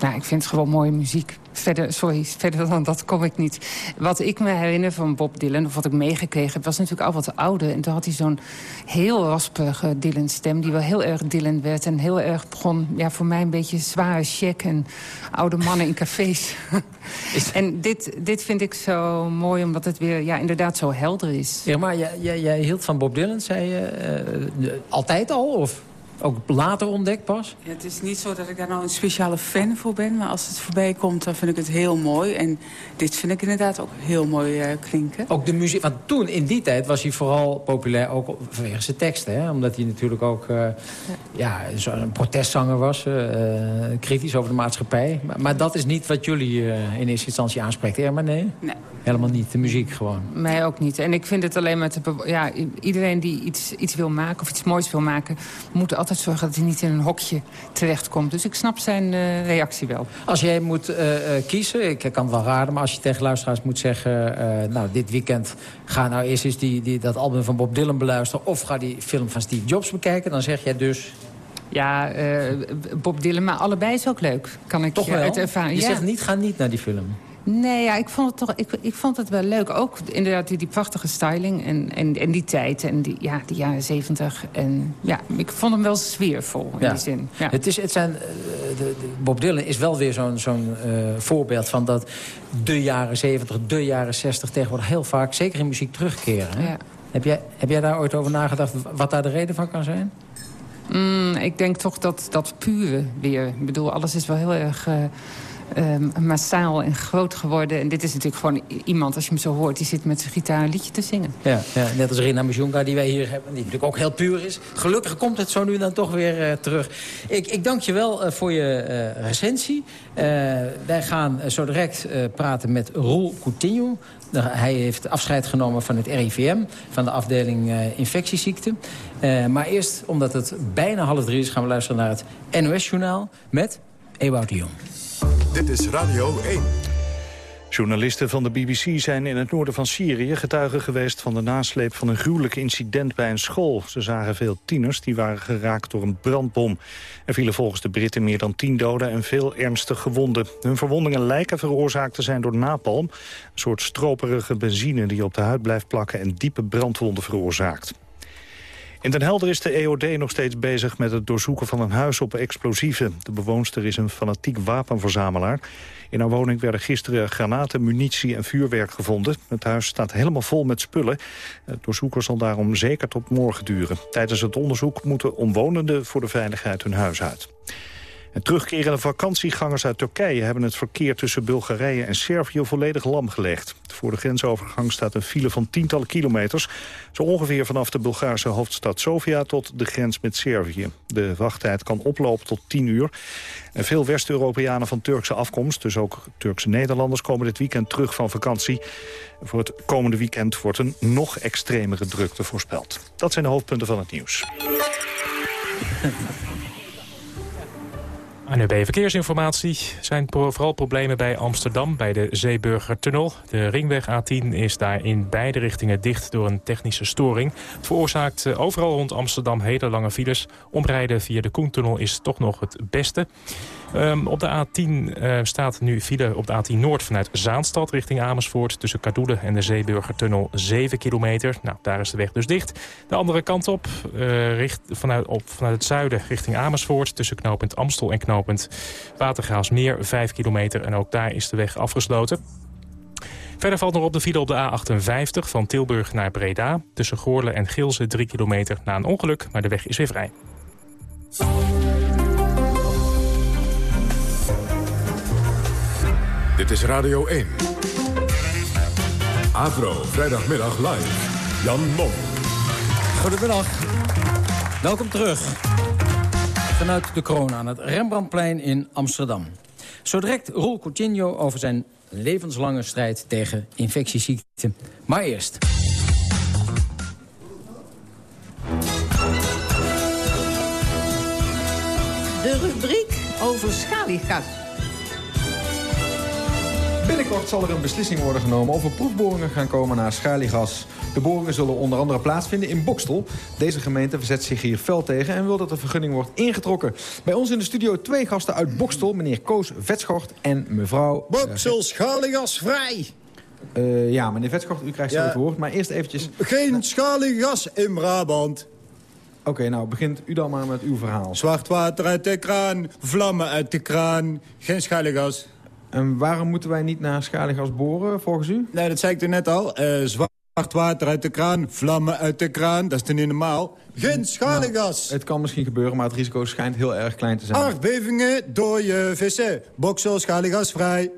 Nou, ik vind het gewoon mooie muziek. Verder, sorry, verder dan dat kom ik niet. Wat ik me herinner van Bob Dylan, of wat ik meegekregen heb... was natuurlijk al wat ouder. En toen had hij zo'n heel rasperige Dylan-stem... die wel heel erg Dylan werd. En heel erg begon, ja, voor mij een beetje zware check... en oude mannen in cafés. en dit, dit vind ik zo mooi, omdat het weer ja, inderdaad zo helder is. Ja, maar jij, jij, jij hield van Bob Dylan, zei je. eh, altijd al? Of ook later ontdekt pas? Ja, het is niet zo dat ik daar nou een speciale fan voor ben. Maar als het voorbij komt, dan vind ik het heel mooi. En dit vind ik inderdaad ook heel mooi eh, klinken. Ook de muziek, want toen in die tijd was hij vooral populair ook vanwege zijn teksten. Hè? Omdat hij natuurlijk ook eh, ja. zo'n protestzanger was, eh, kritisch over de maatschappij. Maar, maar dat is niet wat jullie eh, in eerste instantie aanspreekt. Ja, maar nee? Nee. Helemaal niet, de muziek gewoon. Mij ook niet. En ik vind het alleen maar te... Ja, iedereen die iets, iets wil maken of iets moois wil maken... moet altijd zorgen dat hij niet in een hokje terechtkomt. Dus ik snap zijn eh, reactie wel. Als jij moet eh, eh, kiezen, ik kan het wel raden... maar als je tegen luisteraars moet zeggen... eh, nou, dit weekend ga nou eerst eens die, die, dat album van Bob Dylan beluisteren... of ga die film van Steve Jobs bekijken... dan zeg jij dus... Ja, eh, Bob Dylan, maar allebei is ook leuk. Kan ik Toch je wel? uit ervaring... Je ja. zegt niet, ga niet naar die film. Nee, ja, ik vond het toch ik, ik vond het wel leuk. Ook inderdaad die, die prachtige styling en, en, en die tijd. En die, ja, die jaren zeventig. En ja, ik vond hem wel sfeervol in die zin. Ja. Het is, het zijn, eh, de, de Bob Dylan is wel weer zo'n zo'n uh, voorbeeld van dat de jaren zeventig, de jaren zestig tegenwoordig heel vaak, zeker in muziek, terugkeren. Hè? Ja. Heb, jij, heb jij daar ooit over nagedacht wat daar de reden van kan zijn? Mm, ik denk toch dat dat pure weer. Ik bedoel, alles is wel heel erg... Uh, um, massaal en groot geworden. En dit is natuurlijk gewoon iemand, als je hem zo hoort... die zit met zijn gitaar een liedje te zingen. Ja, ja net als Rina Mujunga die wij hier hebben. Die natuurlijk ook heel puur is. Gelukkig komt het zo nu dan toch weer uh, terug. Ik, ik dank je wel uh, voor je uh, recensie. wij gaan zo direct praten met Roel Coutinho. Hij heeft afscheid genomen van het RIVM, van de afdeling infectieziekten. maar eerst, omdat het bijna half drie is... gaan we luisteren naar het NOS-journaal met Ewout Jong. Dit is Radio 1. Journalisten van de BBC zijn in het noorden van Syrië getuigen geweest van de nasleep van een gruwelijk incident bij een school. Ze zagen veel tieners die waren geraakt door een brandbom. Er vielen volgens de Britten meer dan tien doden en veel ernstig gewonden. Hun verwondingen lijken veroorzaakt te zijn door napalm, een soort stroperige benzine die op de huid blijft plakken en diepe brandwonden veroorzaakt. In Den Helder is de EOD nog steeds bezig met het doorzoeken van een huis op explosieven. De bewoonster is een fanatiek wapenverzamelaar. In haar woning werden gisteren granaten, munitie en vuurwerk gevonden. Het huis staat helemaal vol met spullen. Het doorzoeken zal daarom zeker tot morgen duren. Tijdens het onderzoek moeten omwonenden voor de veiligheid hun huis uit. En terugkerende vakantiegangers uit Turkije hebben het verkeer tussen Bulgarije en Servië volledig lam gelegd. Voor de grensovergang staat een file van tientallen kilometers, zo ongeveer vanaf de Bulgaarse hoofdstad Sofia tot de grens met Servië. De wachttijd kan oplopen tot 10 uur. En veel West-Europeanen van Turkse afkomst, dus ook Turkse Nederlanders, komen dit weekend terug van vakantie. Voor het komende weekend wordt een nog extremere drukte voorspeld. Dat zijn de hoofdpunten van het nieuws. ANUB Verkeersinformatie zijn vooral problemen bij Amsterdam, bij de Zeeburgertunnel. De ringweg A10 is daar in beide richtingen dicht door een technische storing. Het veroorzaakt eh, overal rond Amsterdam hele lange files. Omrijden via de Koentunnel is toch nog het beste. Um, op de A10 uh, staat nu file op de A10 Noord vanuit Zaanstad richting Amersfoort... tussen Kadoelen en de Zeeburgertunnel 7 kilometer. Nou, daar is de weg dus dicht. De andere kant op, uh, richt, vanuit, op, vanuit het zuiden richting Amersfoort... tussen knooppunt Amstel en knooppunt Watergraafsmeer 5 kilometer. En ook daar is de weg afgesloten. Verder valt nog op de file op de A58 van Tilburg naar Breda... tussen Goorle en Gilze 3 kilometer na een ongeluk, maar de weg is weer vrij. Dit is Radio 1. Avro, vrijdagmiddag live. Jan Mom. Goedemiddag. Welkom terug. Vanuit de corona aan het Rembrandtplein in Amsterdam. Zo direct Roel Coutinho over zijn levenslange strijd tegen infectieziekten. Maar eerst... De rubriek over schaliegas. Binnenkort zal er een beslissing worden genomen of er proefboringen gaan komen naar schaliegas. De boringen zullen onder andere plaatsvinden in Bokstel. Deze gemeente verzet zich hier fel tegen en wil dat de vergunning wordt ingetrokken. Bij ons in de studio twee gasten uit Bokstel, meneer Koos Vetschort en mevrouw... Boksel, schaliegas vrij! Uh, ja, meneer Vetschort, u krijgt zo ja. het woord, maar eerst eventjes... Geen schaliegas in Brabant. Oké, okay, nou, begint u dan maar met uw verhaal. Zwart water uit de kraan, vlammen uit de kraan, geen schaliegas. En waarom moeten wij niet naar schaliegas boren, volgens u? Nee, dat zei ik er net al. Uh, zwart water uit de kraan, vlammen uit de kraan, dat is toch niet normaal? Geen schaliegas! Nou, het kan misschien gebeuren, maar het risico schijnt heel erg klein te zijn. Aardbevingen, dode vissen, boksel, schaliegasvrij.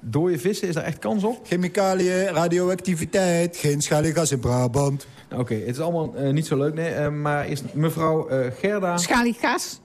Dode vissen, is daar echt kans op? Chemicaliën, radioactiviteit, geen schaliegas in Brabant. Oké, okay, het is allemaal uh, niet zo leuk, nee. Uh, maar eerst mevrouw uh, Gerda... Schaliegas?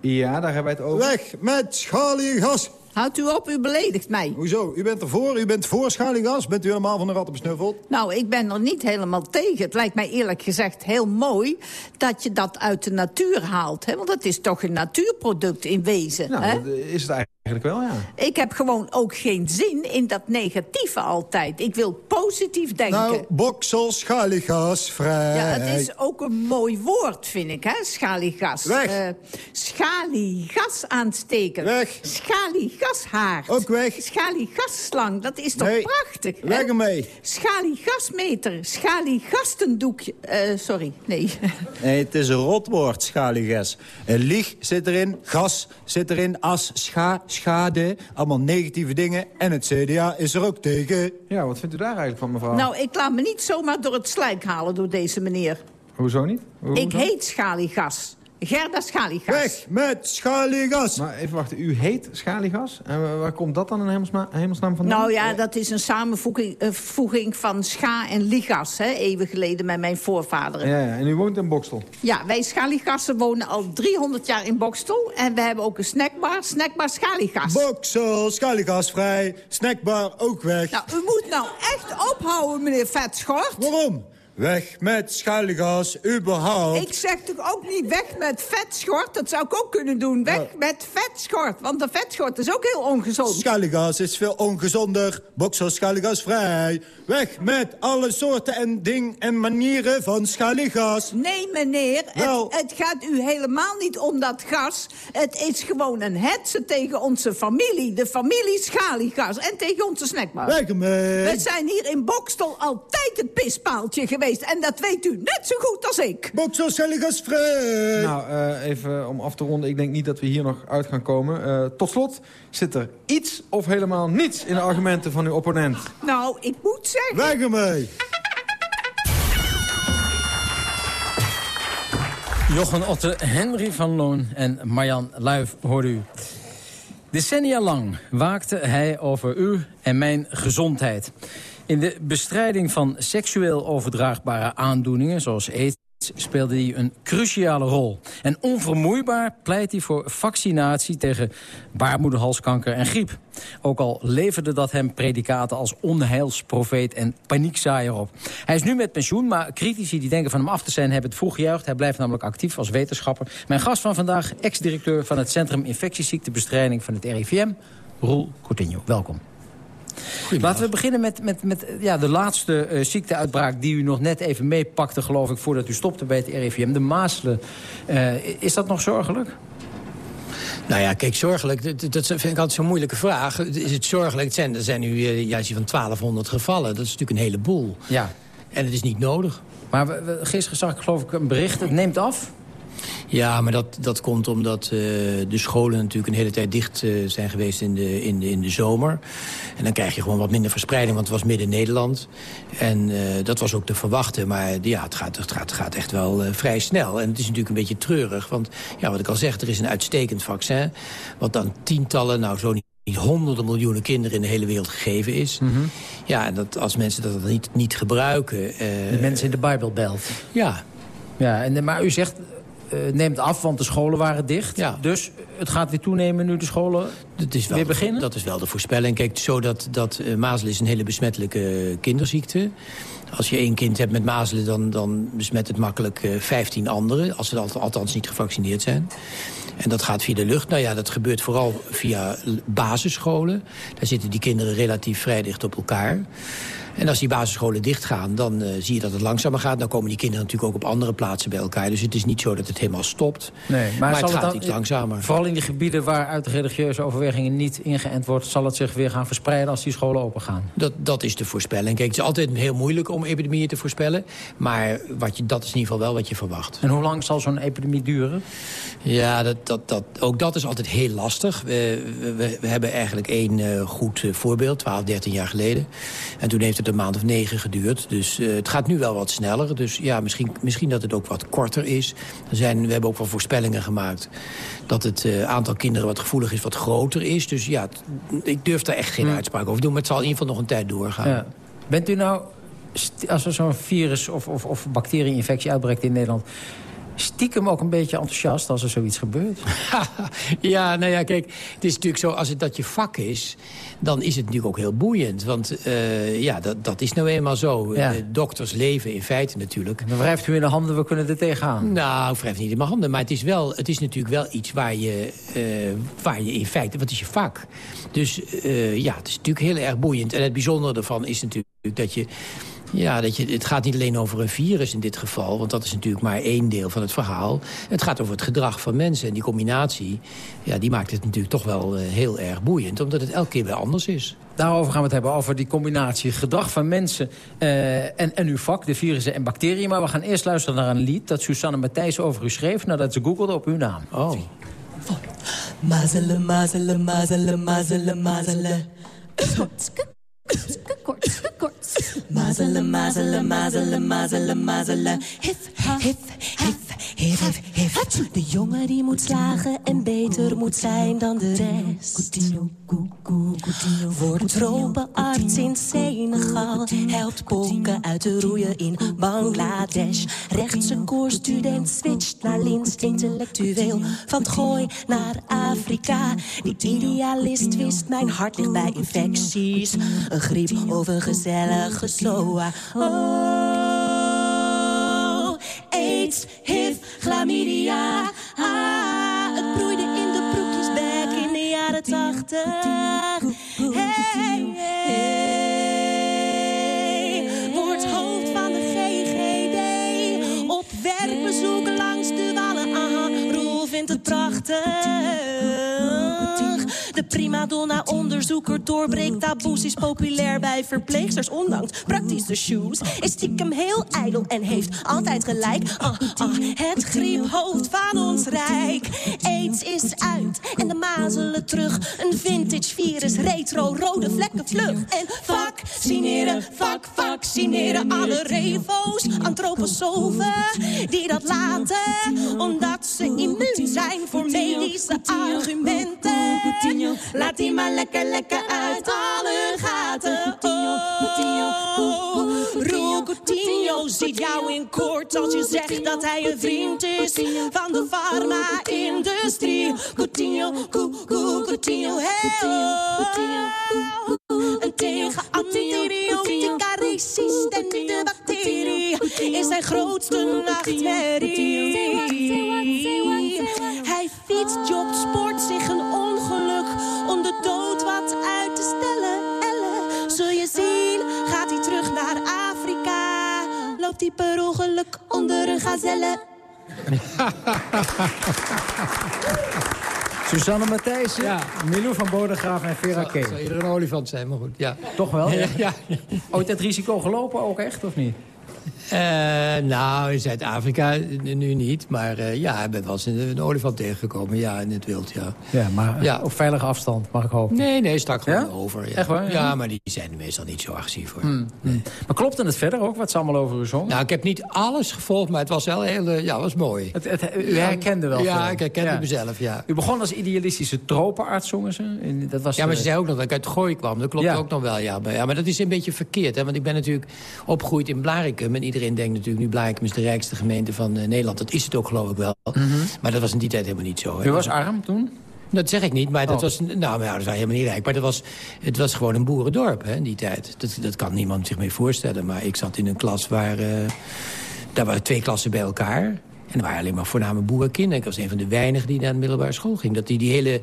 Ja, daar hebben wij het over. Weg met schaliegas! Houdt u op, u beledigt mij. Hoezo? U bent ervoor? U bent voor schaliegas? Bent u helemaal van de ratten besnuffeld? Nou, ik ben er niet helemaal tegen. Het lijkt mij eerlijk gezegd heel mooi dat je dat uit de natuur haalt. Hè? Want het is toch een natuurproduct in wezen. Nou, hè? is het eigenlijk Eigenlijk wel, ja. Ik heb gewoon ook geen zin in dat negatieve altijd. Ik wil positief denken. Nou, boksel, schaliegas, vrij. Ja, het is ook een mooi woord, vind ik, hè, schaliegas. Weg. Uh, schaliegas aansteken. Weg. Schaliegashaard. Ook weg. Schaliegasslang, dat is toch nee. prachtig? Weg ermee. Schaliegasmeter. Schaliegastendoekje. Uh, sorry, nee. Nee, het is een rotwoord, schaliegas. Een lieg zit erin, gas zit erin, as, scha, schade. Allemaal negatieve dingen. En het CDA is er ook tegen. Ja, wat vindt u daar eigenlijk van, mevrouw? Nou, ik laat me niet zomaar door het slijk halen door deze meneer. Hoezo niet? Hoezo? Ik heet Schaliegas. Gerda Schaliegas. Weg met schaliegas. Maar even wachten, u heet schaliegas? En waar komt dat dan in hemelsma hemelsnaam vandaan? Nou ja, dat is een samenvoeging uh, van scha en ligas, hè, eeuwen geleden met mijn voorvaderen. Ja, ja, en u woont in Bokstel? Ja, wij schaliegassen wonen al 300 jaar in Bokstel. En we hebben ook een snackbar, snackbar schaliegas. Boksel, schaliegasvrij, snackbar ook weg. Nou, u moet nou echt ophouden, meneer Vetschort. Waarom? Weg met schaliegas, überhaupt. Ik zeg toch ook niet weg met vetschort? Dat zou ik ook kunnen doen. Weg ja. met vetschort. Want de vetschort is ook heel ongezond. Schaliegas is veel ongezonder. Boksel schaliegas vrij. Weg met alle soorten en ding en manieren van schaliegas. Nee, meneer. Het, het, gaat u helemaal niet om dat gas. Het is gewoon een hetze tegen onze familie. De familie schaliegas. En tegen onze snackbar. Weg ermee. We zijn hier in Bokstel altijd het pispaaltje geweest. En dat weet u net zo goed als ik. Boksel schaliegas vrij. Nou, uh, even om af te ronden. Ik denk niet dat we hier nog uit gaan komen. Uh, tot slot, zit er iets of helemaal niets in de argumenten van uw opponent? Nou, ik moet zeggen... Weg ermee. Jochen Otte, Henry van Loon en Marjan Luif hoorde u. Decennia lang waakte hij over u en mijn gezondheid. In de bestrijding van seksueel overdraagbare aandoeningen, zoals aids, speelde hij een cruciale rol. En onvermoeibaar pleit hij voor vaccinatie tegen baarmoederhalskanker en griep. Ook al leverde dat hem predicaten als onheilsprofeet en paniekzaaier op. Hij is nu met pensioen, maar critici die denken van hem af te zijn... hebben het vroeg gejuicht. Hij blijft namelijk actief als wetenschapper. Mijn gast van vandaag, ex-directeur van het Centrum Infectieziektebestrijding van het RIVM... Roel Coutinho. Welkom. Laten we beginnen met, met, met ja, de laatste uh, ziekteuitbraak... die u nog net even meepakte, geloof ik, voordat u stopte bij het RIVM. De mazelen. Uh, is dat nog zorgelijk? Nou ja, kijk, zorgelijk, dat vind ik altijd zo'n moeilijke vraag. Is het zorgelijk? Het zijn, er zijn nu uh, juist van 1200 gevallen. Dat is natuurlijk een heleboel. Ja. En het is niet nodig. Maar we, we, gisteren zag ik geloof ik een bericht, het neemt af... Ja, maar dat, dat komt omdat uh, de scholen natuurlijk een hele tijd dicht uh, zijn geweest in de, in, de, in de zomer. En dan krijg je gewoon wat minder verspreiding, want het was midden Nederland. En uh, dat was ook te verwachten, maar ja, het gaat, het gaat, gaat echt wel vrij snel. En het is natuurlijk een beetje treurig, want ja, wat ik al zeg, er is een uitstekend vaccin... wat dan tientallen, nou zo niet honderden miljoenen kinderen in de hele wereld gegeven is. Mm -hmm. Ja, en dat als mensen dat niet, niet gebruiken... de mensen in de Bijbelbelt. Ja. ja en, maar u zegt, neemt af, want de scholen waren dicht. Ja. Dus het gaat weer toenemen nu de scholen dat is wel weer beginnen? Dat is wel de voorspelling. Kijk, zo dat, dat uh, mazelen is een hele besmettelijke kinderziekte. Als je één kind hebt met mazelen, dan, dan besmet het makkelijk uh, 15 anderen. Als ze al, althans niet gevaccineerd zijn. En dat gaat via de lucht. Nou ja, dat gebeurt vooral via basisscholen. Daar zitten die kinderen relatief vrij dicht op elkaar. En als die basisscholen dichtgaan, dan uh, zie je dat het langzamer gaat. Dan komen die kinderen natuurlijk ook op andere plaatsen bij elkaar. Dus het is niet zo dat het helemaal stopt. Nee, maar, maar zal het gaat het dan, iets langzamer. Vooral in die gebieden waar uit religieuze overwegingen niet ingeënt wordt... zal het zich weer gaan verspreiden als die scholen open gaan? Dat, dat is de voorspelling. Kijk, het is altijd heel moeilijk om epidemieën te voorspellen. Maar wat je, dat is in ieder geval wel wat je verwacht. En hoe lang zal zo'n epidemie duren? Ja, dat, dat, dat, ook dat is altijd heel lastig. We, we, we hebben eigenlijk één uh, goed uh, voorbeeld, 12, 13 jaar geleden. En toen heeft het een maand of negen geduurd. Dus uh, het gaat nu wel wat sneller. Dus ja, misschien, misschien dat het ook wat korter is. Er zijn, we hebben ook wel voorspellingen gemaakt... dat het aantal kinderen wat gevoelig is wat groter is. Dus ja, ik durf daar echt geen Hm. uitspraak over doen. Maar het zal in ieder geval nog een tijd doorgaan. Ja. Bent u nou, als er zo'n virus of, of, of bacterieinfectie uitbreekt in Nederland... stiekem ook een beetje enthousiast als er zoiets gebeurt. ja, nou ja, kijk, het is natuurlijk zo, als het dat je vak is... dan is het natuurlijk ook heel boeiend. Want uh, ja, dat, dat is nou eenmaal zo. Ja. Uh, dokters leven in feite natuurlijk. Dan wrijft u in de handen, we kunnen er tegenaan. Nou, wrijft niet in mijn handen. Maar het is, wel, het is natuurlijk wel iets waar je, uh, waar je in feite... Wat is je vak? Dus ja, het is natuurlijk heel erg boeiend. En het bijzondere ervan is natuurlijk dat je... Ja, dat je, het gaat niet alleen over een virus in dit geval... want dat is natuurlijk maar één deel van het verhaal. Het gaat over het gedrag van mensen. En die combinatie ja, die maakt het natuurlijk toch wel uh, heel erg boeiend... omdat het elke keer weer anders is. Daarover gaan we het hebben, over die combinatie. Gedrag van mensen uh, en, en uw vak, de virussen en bacteriën. Maar we gaan eerst luisteren naar een lied dat Susanne Matthijs over u schreef... nadat ze googelde op uw naam. Oh. Mazelen, mazelen, mazelen, mazelen, mazelen. Kort, kort. Mazelen, mazelen, mazelen, mazelen, mazelen. Hif, hif, hif, hif, hif, hif. De jongen die moet slagen en beter moet zijn dan de rest. Wordt tropenarts in Helpt polken uit te roeien in Bangladesh. Rechtse koorstudent switcht naar links intellectueel. Van het gooi naar Afrika. Die idealist wist mijn hart ligt bij infecties. Een griep of een gezellige SOA. Oh, AIDS, HIV, chlamydia. Ah, het broeide in de broekjesbek in de jaren tachtig. Vindt het prachtig. De primadonna onderzoeker doorbreekt taboes is populair bij verpleegsters. Ondanks praktische shoes is stiekem heel ijdel en heeft altijd gelijk. Ah, ah, het griephoofd van ons rijk. AIDS is uit en de mazelen terug. Een vintage virus, retro, rode vlekken vlug. En vaccineren, vak, vaccineren. Alle revo's, antroposofen die dat laten. Omdat ze immuun zijn voor medische argumenten. Laat die maar lekker, lekker uit alle gaten. Roel Coutinho ziet jou in kort als je zegt dat hij een vriend is van de farma-industrie. Coutinho, Coutinho, hey, Een tegen antibiotica resistente bacterie is zijn grootste nachtmerrie. Hij fietst, jobt, sport zich een de dood wat uit te stellen. Elle, zul je zien, gaat hij terug naar Afrika. Loopt hij per ongeluk onder een gazelle. Susanne Matthijssen, ja. Milou van Bodegraaf en Vera Kee. Zou eerder een olifant zijn, maar goed. Ja. Toch wel? Ja, ja. Ooit het risico gelopen ook echt, of niet? Uh, nou, in Zuid-Afrika nu niet. Maar uh, ja, ik ben wel eens een, olifant tegengekomen. Ja, in het wild, ja. Ja, maar ja. op veilige afstand, mag ik hopen? Nee, nee, stak gewoon ja? over. Ja. Echt waar? Ja, maar die zijn meestal niet zo agressief, hoor. Hmm. Nee. Maar klopte het verder ook, wat ze allemaal over u zong? Nou, ik heb niet alles gevolgd, maar het was wel heel... Uh, ja, was mooi. Het, het, u herkende wel Ja, veel. ik herkende mezelf, ja. U begon als idealistische tropenarts, zongen ze? Dat was ja, maar ze zei ook nog dat ik uit Gooi kwam. Dat klopt ook nog wel, ja. Maar, ja. maar dat is een beetje verkeerd, hè. Want ik ben natuurlijk opgegroeid in Blarikum. En iedereen denkt natuurlijk nu Blarikum is de rijkste gemeente van uh, Nederland. Dat is het ook, geloof ik wel. Mm -hmm. Maar dat was in die tijd helemaal niet zo. Hè. U was arm toen? Dat zeg ik niet, maar dat Oh. was... Nou, ja, dat was helemaal niet rijk. Maar dat was, het was gewoon een boerendorp hè, in die tijd. Dat, dat kan niemand zich mee voorstellen. Maar ik zat in een klas waar... Uh, daar waren twee klassen bij elkaar. En er waren alleen maar voorname boerenkinderen. Ik was een van de weinigen die naar de middelbare school ging. Dat die, die hele,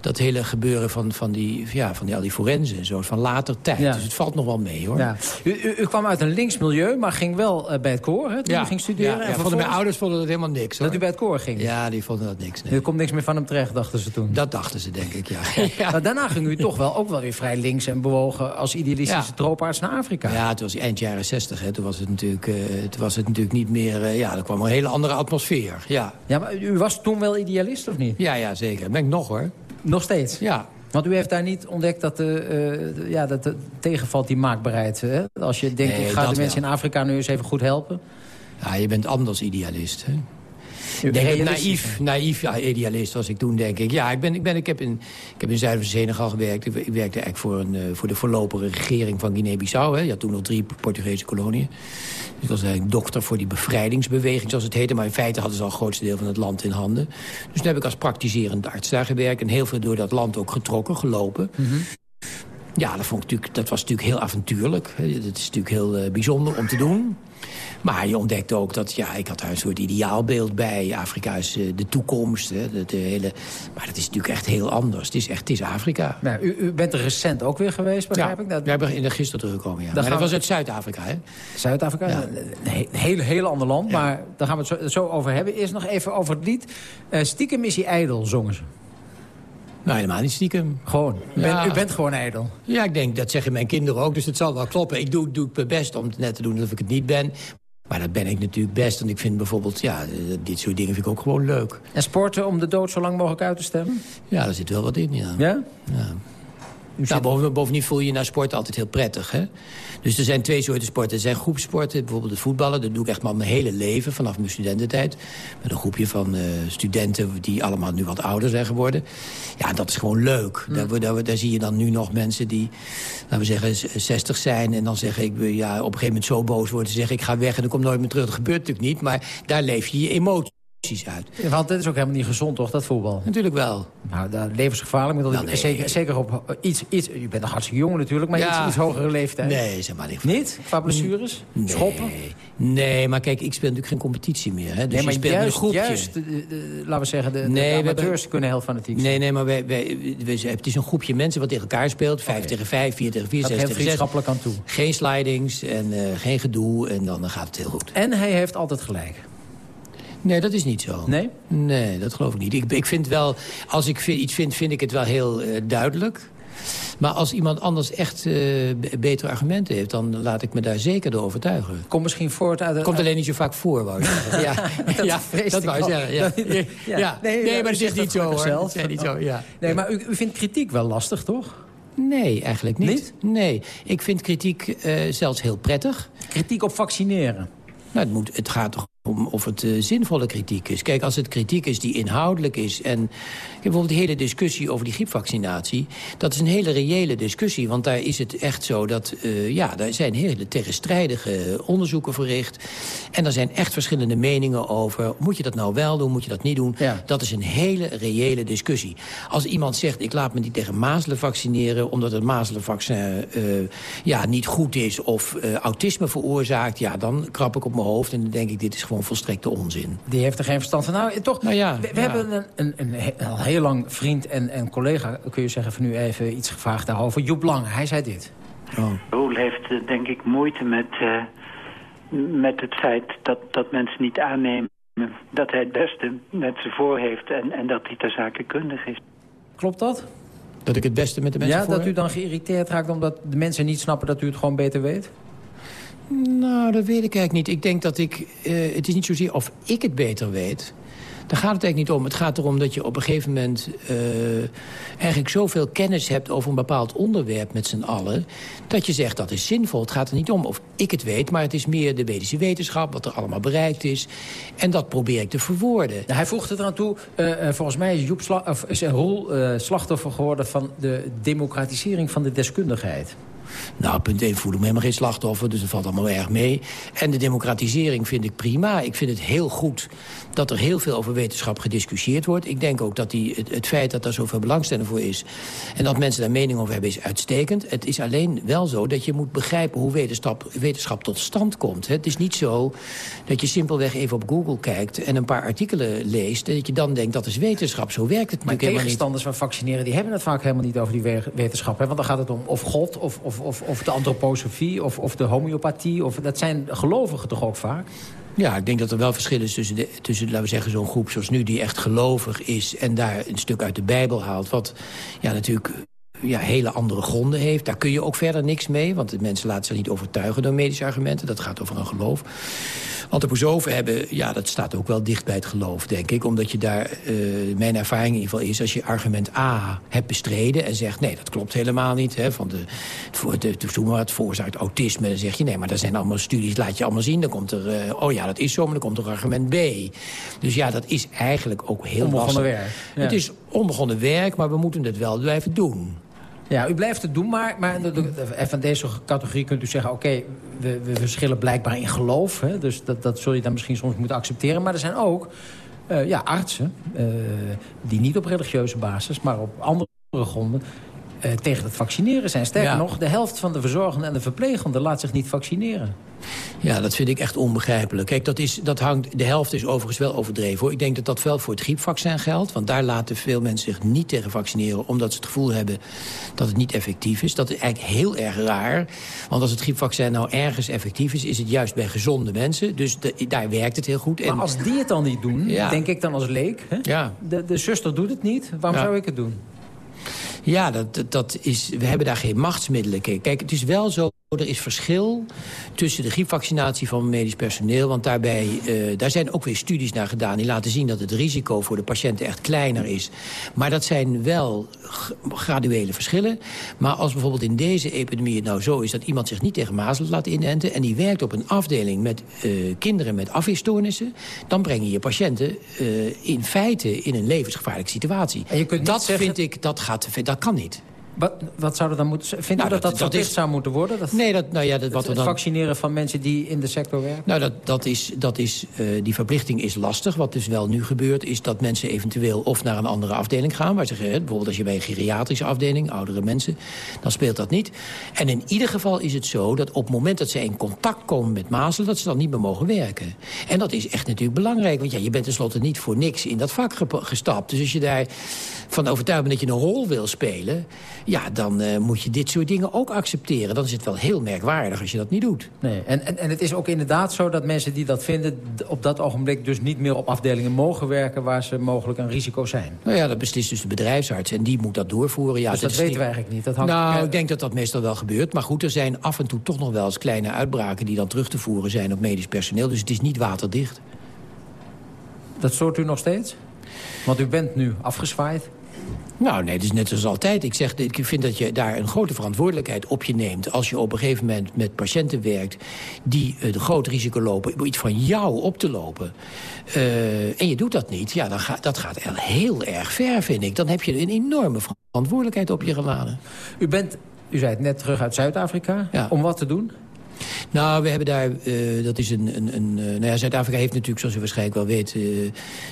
dat hele gebeuren van, van, die, ja, van die, al die forensen en zo, van later tijd. Ja. Dus het valt nog wel mee, hoor. Ja. U, u, u kwam uit een links milieu, maar ging wel uh, bij het koor, hè, toen ja. u ging studeren. Ja, en vonden mijn ouders vonden dat helemaal niks, hoor. Dat u bij het koor ging? Ja, die vonden dat niks, nee. Er komt niks meer van hem terecht, dachten ze toen? Dat dachten ze, denk ik, ja. Maar daarna ging u toch wel ook wel weer vrij links en bewogen... als idealistische trooparts naar Afrika. Ja, het was eind jaren zestig, hè. Toen was het natuurlijk, uh, toen was het natuurlijk niet meer... Uh, ja, er kwam een hele andere atmosfeer, ja. Ja, maar u was toen wel idealist, of niet? Ja, ja, zeker. Ben ik nog, hoor. Nog steeds? Ja. Want u heeft daar niet ontdekt dat, de, uh, ja, dat de tegenvalt die maakbaarheid. Hè? Als je denkt, nee, ik ga de mensen wel. in Afrika nu eens even goed helpen. Ja, je bent anders idealist, hè? Ik denk naïef, naïef ja, idealist was ik toen, denk ik. Ja, ik, ben, ik, ben, ik, heb, in, ik heb in van Senegal gewerkt. Ik, ik werkte eigenlijk voor, een, eh, voor de voorlopige regering van Guinea-Bissau. Je had toen nog drie Portugese koloniën. Dus ik was eigenlijk dokter voor die bevrijdingsbeweging, zoals het heette. Maar in feite hadden ze al het grootste deel van het land in handen. Dus toen heb ik als praktiserend arts daar gewerkt. En heel veel door dat land ook getrokken, gelopen. Ja, dat, vond ik natuurlijk, dat was natuurlijk heel avontuurlijk. Dat is natuurlijk heel eh, bijzonder om te doen. Maar je ontdekt ook dat, ja, ik had daar een soort ideaalbeeld bij. Afrika is eh, de toekomst. Hè, de, de hele, maar dat is natuurlijk echt heel anders. Het is echt, het is Afrika. Nou, u, u bent er recent ook weer geweest, begrijp ja, ik? Dat... Ja, ik ben er gisteren teruggekomen, ja. Dan Maar gaan dat was uit Zuid-Afrika, hè? Zuid-Afrika, Ja. een he- heel, heel ander land, maar daar gaan we het zo, zo over hebben. Eerst nog even over het lied. Eh, stiekem is hij ijdel, zongen ze. Nou, helemaal niet stiekem. Gewoon. U, Ja. bent, u bent gewoon ijdel. Ja, ik denk, dat zeggen mijn kinderen ook, dus het zal wel kloppen. Ik doe, doe ik mijn best om het net te doen alsof ik het niet ben. Maar dat ben ik natuurlijk best. En ik vind bijvoorbeeld, ja, dit soort dingen vind ik ook gewoon leuk. En sporten om de dood zo lang mogelijk uit te stellen? Ja, daar zit wel wat in, ja. Ja? Ja. Nou, boven, bovendien voel je je na sport altijd heel prettig. Hè? Dus er zijn twee soorten sporten. Er zijn groepsporten, bijvoorbeeld het voetballen. Dat doe ik echt maar mijn hele leven, vanaf mijn studententijd. Met een groepje van eh, studenten die allemaal nu wat ouder zijn geworden. Ja, dat is gewoon leuk. Daar, daar, daar zie je dan nu nog mensen die, laten we zeggen, z- 60 zijn... en dan zeggen, ik, ja, op een gegeven moment zo boos worden... ze zeggen, ik ga weg en ik kom nooit meer terug. Dat gebeurt natuurlijk niet, maar daar leef je je emoties uit. Ja, want dat is ook helemaal niet gezond, toch, dat voetbal? Natuurlijk wel. Nou, dat levensgevaarlijk. Nou, nee. zeker, zeker op eh, iets, iets... U bent nog hartstikke jong natuurlijk, maar Ja. iets, iets hogere leeftijd. Nee, zeg maar niet. Niet? Qua blessures? Nee. Schoppen? Nee, maar kijk, ik speel natuurlijk geen competitie meer. Hè? Dus nee, je speelt juist, een groepje. juist de, de- de- laten we zeggen, de, Nee, amateurs hebben- kunnen heel fanatiek zijn. Nee, nee, maar wij, wij, wij- het is een groepje mensen wat tegen elkaar speelt. Vijf tegen vijf, vier tegen vier, Gaat zes tegen zes. vriendschappelijk aan toe. Geen slidings en eh, geen gedoe en dan, dan gaat het heel goed. En hij heeft altijd gelijk. Nee, dat is niet zo. Nee? Nee, dat geloof ik niet. Ik, ik vind wel, als ik vind- iets vind, vind ik het wel heel eh, duidelijk. Maar als iemand anders echt eh, betere argumenten heeft... dan laat ik me daar zeker door overtuigen. Komt misschien voort uit... Komt alleen niet zo vaak voor, wou ik zeggen. Ja, dat ja, dat ik wou je zeggen. Ja. Dat- Ja. ja. Nee, ja, maar het is zegt niet zo, hoor. zelf. Het is niet zo, ja. Nee, maar u, u vindt kritiek wel lastig, toch? Nee, eigenlijk niet. Nee, ik vind kritiek eh, zelfs heel prettig. Kritiek op vaccineren? Nou, het, moet, het gaat toch om of het eh, zinvolle kritiek is. Kijk, als het kritiek is die inhoudelijk is... en bijvoorbeeld die hele discussie over die griepvaccinatie... dat is een hele reële discussie. Want daar is het echt zo dat... eh, ja, daar zijn hele tegenstrijdige onderzoeken verricht. En er zijn echt verschillende meningen over... moet je dat nou wel doen, moet je dat niet doen? Dat is een hele reële discussie. Als iemand zegt, ik laat me niet tegen mazelen vaccineren... omdat het mazelenvaccin eh, ja, niet goed is of autisme veroorzaakt... ja, dan krap ik op mijn hoofd en dan denk ik, dit is gewoon volstrekte onzin. Die heeft er geen verstand van. Nou, toch, Nou ja, we, we ja. hebben een, een, een, al heel lang vriend en, en collega... kun je zeggen van nu even iets gevraagd daarover. Joep Lang, hij zei dit. Roel heeft eh, denk ik moeite met, eh, met het feit dat, dat mensen niet aannemen dat hij het beste met ze voor heeft en, en dat hij ter zake kundig is. Klopt dat? Dat ik het beste met de mensen Ja, voor dat u dan geïrriteerd raakt omdat de mensen niet snappen dat u het gewoon beter weet? Nou, dat weet ik eigenlijk niet. Ik denk dat ik... eh, het is niet zozeer of ik het beter weet. Daar gaat het eigenlijk niet om. Het gaat erom dat je op een gegeven moment... eh, eigenlijk zoveel kennis hebt over een bepaald onderwerp met z'n allen... dat je zegt dat is zinvol. Het gaat er niet om of ik het weet... maar het is meer de medische wetenschap, wat er allemaal bereikt is. En dat probeer ik te verwoorden. Nou, hij voegt het eraan toe. eh, volgens mij is, Joep Sla of slachtoffer geworden van de democratisering van de deskundigheid. Nou, punt 1 voel ik me helemaal geen slachtoffer, dus dat valt allemaal erg mee. En de democratisering vind ik prima. Ik vind het heel goed dat er heel veel over wetenschap gediscussieerd wordt. Ik denk ook dat die, het, het feit dat er zoveel belangstelling voor is... en dat mensen daar mening over hebben, is uitstekend. Het is alleen wel zo dat je moet begrijpen hoe wetenschap, wetenschap tot stand komt. hè. Het is niet zo dat je simpelweg even op Google kijkt... en een paar artikelen leest en dat je dan denkt dat is wetenschap. Zo werkt het Maar natuurlijk helemaal niet. tegenstanders van vaccineren... die hebben het vaak helemaal niet over die we- wetenschap. Hè? Want dan gaat het om of God, of, of, of, of de antroposofie... Of, of de homeopathie. Of, dat zijn gelovigen toch ook vaak? Ja, ik denk dat er wel verschil is tussen, tussen laten we zeggen, zo'n groep zoals nu... die echt gelovig is en daar een stuk uit de Bijbel haalt. Wat ja, natuurlijk ja, hele andere gronden heeft. Daar kun je ook verder niks mee, want de mensen laten zich niet overtuigen door medische argumenten. Dat gaat over een geloof. Antroposofen hebben, ja, dat staat ook wel dicht bij het geloof, denk ik. Omdat je daar, uh, mijn ervaring in ieder geval is... als je argument A hebt bestreden en zegt... nee, dat klopt helemaal niet. Hè, van de, het, de, de, maar het veroorzaakt autisme. Dan zeg je, nee, maar dat zijn allemaal studies, laat je allemaal zien. Dan komt er, uh, oh ja, dat is zo, maar dan komt er argument B. Dus ja, dat is eigenlijk ook heel onbegonnen werk. Ja. Het is onbegonnen werk, maar we moeten het wel blijven doen. Ja, u blijft het doen, maar, maar van deze categorie kunt u zeggen... oké, we, verschillen blijkbaar in geloof. Hè, dus dat, dat zul je dan misschien soms moeten accepteren. Maar er zijn ook uh, ja, artsen uh, die niet op religieuze basis... maar op andere gronden uh, tegen het vaccineren zijn. Sterker ja. nog, de helft van de verzorgenden en de verplegenden... laat zich niet vaccineren. Ja, dat vind ik echt onbegrijpelijk. Kijk, dat is, dat hangt, de helft is overigens wel overdreven. Hoor. Ik denk dat dat wel voor het griepvaccin geldt. Want daar laten veel mensen zich niet tegen vaccineren... omdat ze het gevoel hebben dat het niet effectief is. Dat is eigenlijk heel erg raar. Want als het griepvaccin nou ergens effectief is... is het juist bij gezonde mensen. Dus de, daar werkt het heel goed. Maar als die het dan niet doen, ja. denk ik dan als leek... Hè? Ja. De, de zuster doet het niet, waarom ja. zou ik het doen? Ja, dat, dat is, we hebben daar geen machtsmiddelen. Kijk, het is wel zo, er is verschil tussen de griepvaccinatie van medisch personeel. Want daarbij, uh, daar zijn ook weer studies naar gedaan. Die laten zien dat het risico voor de patiënten echt kleiner is. Maar dat zijn wel graduele verschillen. Maar als bijvoorbeeld in deze epidemie het nou zo is... dat iemand zich niet tegen mazelen laat inenten... en die werkt op een afdeling met uh, kinderen met afweerstoornissen... dan breng je je patiënten uh, in feite in een levensgevaarlijke situatie. En je kunt dat zeggen... vind ik, dat, gaat, dat kan niet. Wat, wat zou er dan moeten Vindt nou, u dat dat, dat verplicht is... zou moeten worden? Dat, nee, dat, nou ja, dat, wat het, we dan... vaccineren van mensen die in de sector werken? Nou, dat, dat is, dat is, uh, die verplichting is lastig. Wat dus wel nu gebeurt, is dat mensen eventueel of naar een andere afdeling gaan. Waar ze, bijvoorbeeld als je bij een geriatrische afdeling, oudere mensen, dan speelt dat niet. En in ieder geval is het zo dat op het moment dat ze in contact komen met mazelen, dat ze dan niet meer mogen werken. En dat is echt natuurlijk belangrijk. Want ja, je bent tenslotte niet voor niks in dat vak gestapt. Dus als je daar van overtuigd bent dat je een rol wil spelen... ja, dan uh, moet je dit soort dingen ook accepteren. Dan is het wel heel merkwaardig als je dat niet doet. Nee, en, en, en het is ook inderdaad zo dat mensen die dat vinden... op dat ogenblik dus niet meer op afdelingen mogen werken... waar ze mogelijk een risico zijn. Nou ja, dat beslist dus de bedrijfsarts en die moet dat doorvoeren. Ja, dus dat, weten we eigenlijk niet. Dat hangt... Nou, ik denk dat dat meestal wel gebeurt. Maar goed, er zijn af en toe toch nog wel eens kleine uitbraken... die dan terug te voeren zijn op medisch personeel. Dus het is niet waterdicht. Dat soort u nog steeds? Want u bent nu afgezwaaid. Nou, nee, het is net zoals altijd. Ik, zeg, ik vind dat je daar een grote verantwoordelijkheid op je neemt... als je op een gegeven moment met patiënten werkt... die uh, de groot risico lopen om iets van jou op te lopen. Uh, en je doet dat niet, ja, dan gaat dat gaat heel erg ver, vind ik. Dan heb je een enorme verantwoordelijkheid op je geladen. U bent, u zei het net, terug uit Zuid-Afrika. Ja. Om wat te doen? Nou, we hebben daar, uh, dat is een, een, een uh, nou ja, Zuid-Afrika heeft natuurlijk, zoals u waarschijnlijk wel weet, uh,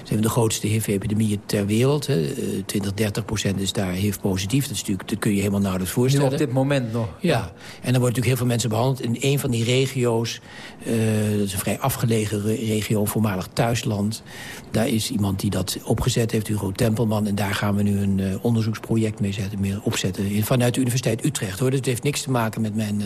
zijn we de grootste HIV-epidemieën ter wereld. Hè. 20, 30 procent is daar HIV-positief. Dat, is natuurlijk, dat kun je helemaal nauwelijks voorstellen. Nu op dit moment nog. Ja. ja. en dan worden natuurlijk heel veel mensen behandeld. In een van die regio's, dat is een vrij afgelegen regio, voormalig thuisland. Daar is iemand die dat opgezet heeft, Hugo Tempelman. En daar gaan we nu een onderzoeksproject mee zetten, meer opzetten. Vanuit de Universiteit Utrecht, hoor. Dus het heeft niks te maken met mijn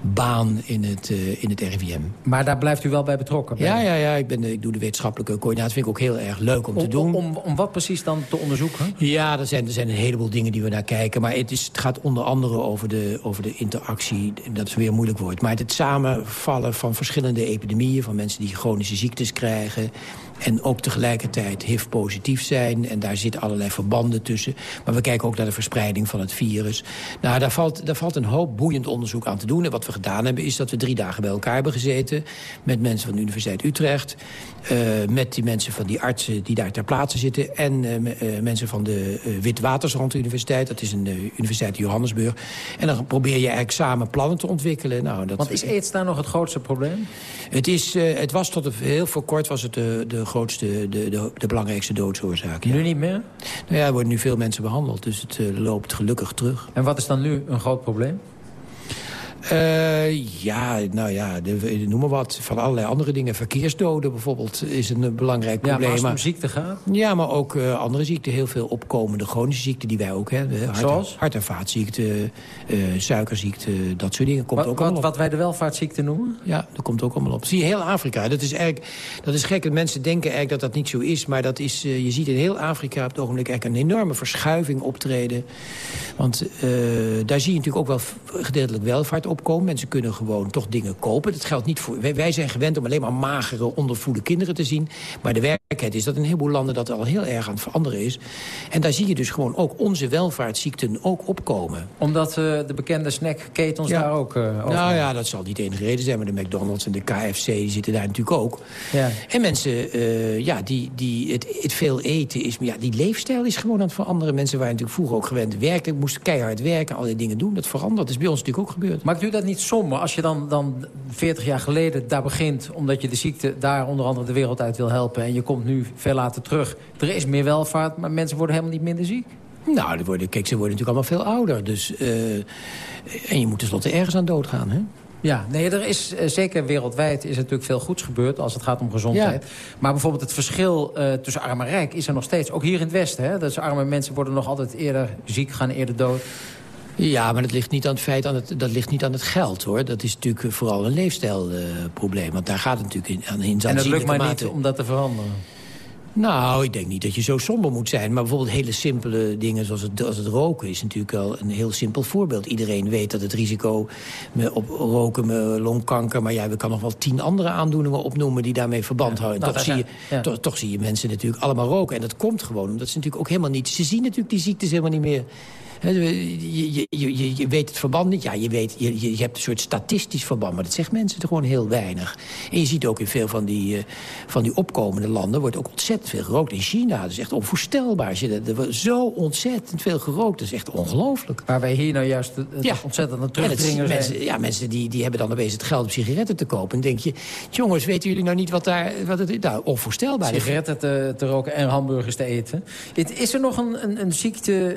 baan in het, uh, in het RIVM. Maar daar blijft u wel bij betrokken? Bij? Ja, ja, ja ik, ben, ik doe de wetenschappelijke coördinatie. vind ik ook heel erg leuk om, om te doen. Om, om, wat precies dan te onderzoeken? Ja, er zijn, er zijn een heleboel dingen die we naar kijken. Maar het, is, het gaat onder andere over de, over de interactie. Dat is weer moeilijk woord. Maar het samenvallen van verschillende epidemieën... van mensen die chronische ziektes krijgen en ook tegelijkertijd HIV-positief zijn. En daar zitten allerlei verbanden tussen. Maar we kijken ook naar de verspreiding van het virus. Nou, daar valt, daar valt een hoop boeiend onderzoek aan te doen. En wat we gedaan hebben, is dat we drie dagen bij elkaar hebben gezeten... met mensen van de Universiteit Utrecht... Uh, met die mensen van die artsen die daar ter plaatse zitten... en uh, uh, mensen van de Witwatersrand Universiteit. Dat is een universiteit in Johannesburg. En dan probeer je eigenlijk samen plannen te ontwikkelen. Nou, dat Want is aids daar nog het grootste probleem? Het, is, het was tot heel voor kort was het de, de grootste, de, de, de belangrijkste doodsoorzaak. Ja. Nu niet meer? Nou ja, er worden nu veel mensen behandeld, dus het uh, loopt gelukkig terug. En wat is dan nu een groot probleem? Uh, ja, nou ja, de, noem maar wat. Van allerlei andere dingen. Verkeersdoden bijvoorbeeld is een belangrijk probleem. Ja, maar als het om ziekte gaat? Ja, maar ook uh, andere ziekten. Heel veel opkomende chronische ziekten die wij ook hebben. Hart, Zoals? Hart- en vaatziekten, uh, suikerziekte, dat soort dingen. Komt wat, ook wat, op. wat wij de welvaartsziekte noemen? Ja, dat komt ook allemaal op. Zie je heel Afrika. Dat is eigenlijk, dat is gek. Mensen denken eigenlijk dat dat niet zo is. Maar dat is, je ziet in heel Afrika op het ogenblik eigenlijk een enorme verschuiving optreden. Want daar zie je natuurlijk ook wel gedeeltelijk welvaart opkomen. Mensen kunnen gewoon toch dingen kopen. Dat geldt niet voor... Wij, wij zijn gewend om alleen maar magere, ondervoede kinderen te zien. Maar de werkelijkheid is dat in een heleboel landen dat al heel erg aan het veranderen is. En daar zie je dus gewoon ook onze welvaartsziekten ook opkomen. Omdat uh, de bekende snackketens daar ook uh, over Nou ja, dat zal niet de enige reden zijn. Maar de McDonald's en de KFC die zitten daar natuurlijk ook. Ja. En mensen, uh, ja, die, die het, het, veel eten is... Ja, die leefstijl is gewoon aan het veranderen. Mensen waren natuurlijk vroeger ook gewend werken. Moesten keihard werken, allerlei dingen doen. Dat verandert. Dat is bij ons natuurlijk ook gebeurd. Maakt u dat niet somber als je dan, dan 40 jaar geleden daar begint... omdat je de ziekte daar onder andere de wereld uit wil helpen... en je komt nu veel later terug. Er is meer welvaart, maar mensen worden helemaal niet minder ziek. Nou, worden, kijk, ze worden natuurlijk allemaal veel ouder. Dus, uh, en je moet tenslotte ergens aan doodgaan, hè? Ja, nee, er is uh, zeker wereldwijd is er natuurlijk veel goeds gebeurd als het gaat om gezondheid. Ja. Maar bijvoorbeeld het verschil uh, tussen arm en rijk is er nog steeds. Ook hier in het Westen, hè. Dus arme mensen worden nog altijd eerder ziek, gaan eerder dood. Ja, maar dat ligt niet aan het feit, aan het, dat ligt niet aan het geld, hoor. Dat is natuurlijk vooral een leefstijlprobleem. Uh, want daar gaat het natuurlijk in, aan in En dat lukt maar niet om dat te veranderen? Nou, ik denk niet dat je zo somber moet zijn. Maar bijvoorbeeld hele simpele dingen zoals het, als het roken... is natuurlijk wel een heel simpel voorbeeld. Iedereen weet dat het risico op roken, met longkanker... maar ja, we kan nog wel tien andere aandoeningen opnoemen... die daarmee verband ja, houden. Nou, toch, zie je, ja. toch, toch zie je mensen natuurlijk allemaal roken. En dat komt gewoon omdat ze natuurlijk ook helemaal niet... ze zien natuurlijk die ziektes helemaal niet meer... Je, je, je, je, weet het verband niet. Ja, je, weet, je, je hebt een soort statistisch verband. Maar dat zegt mensen er gewoon heel weinig. En je ziet ook in veel van die, uh, van die opkomende landen... wordt ook ontzettend veel gerookt. In China, dat is echt onvoorstelbaar. Er wordt zo ontzettend veel gerookt. Dat is echt ongelooflijk. Waar wij hier nou juist het ja. ontzettend aan terugdringen mensen, Ja, mensen die, die hebben dan opeens het geld om sigaretten te kopen. En denk je, jongens, weten jullie nou niet wat daar... Wat het, nou, onvoorstelbaar. Sigaretten te, te, roken en hamburgers te eten. Is er nog een, een, een ziekte...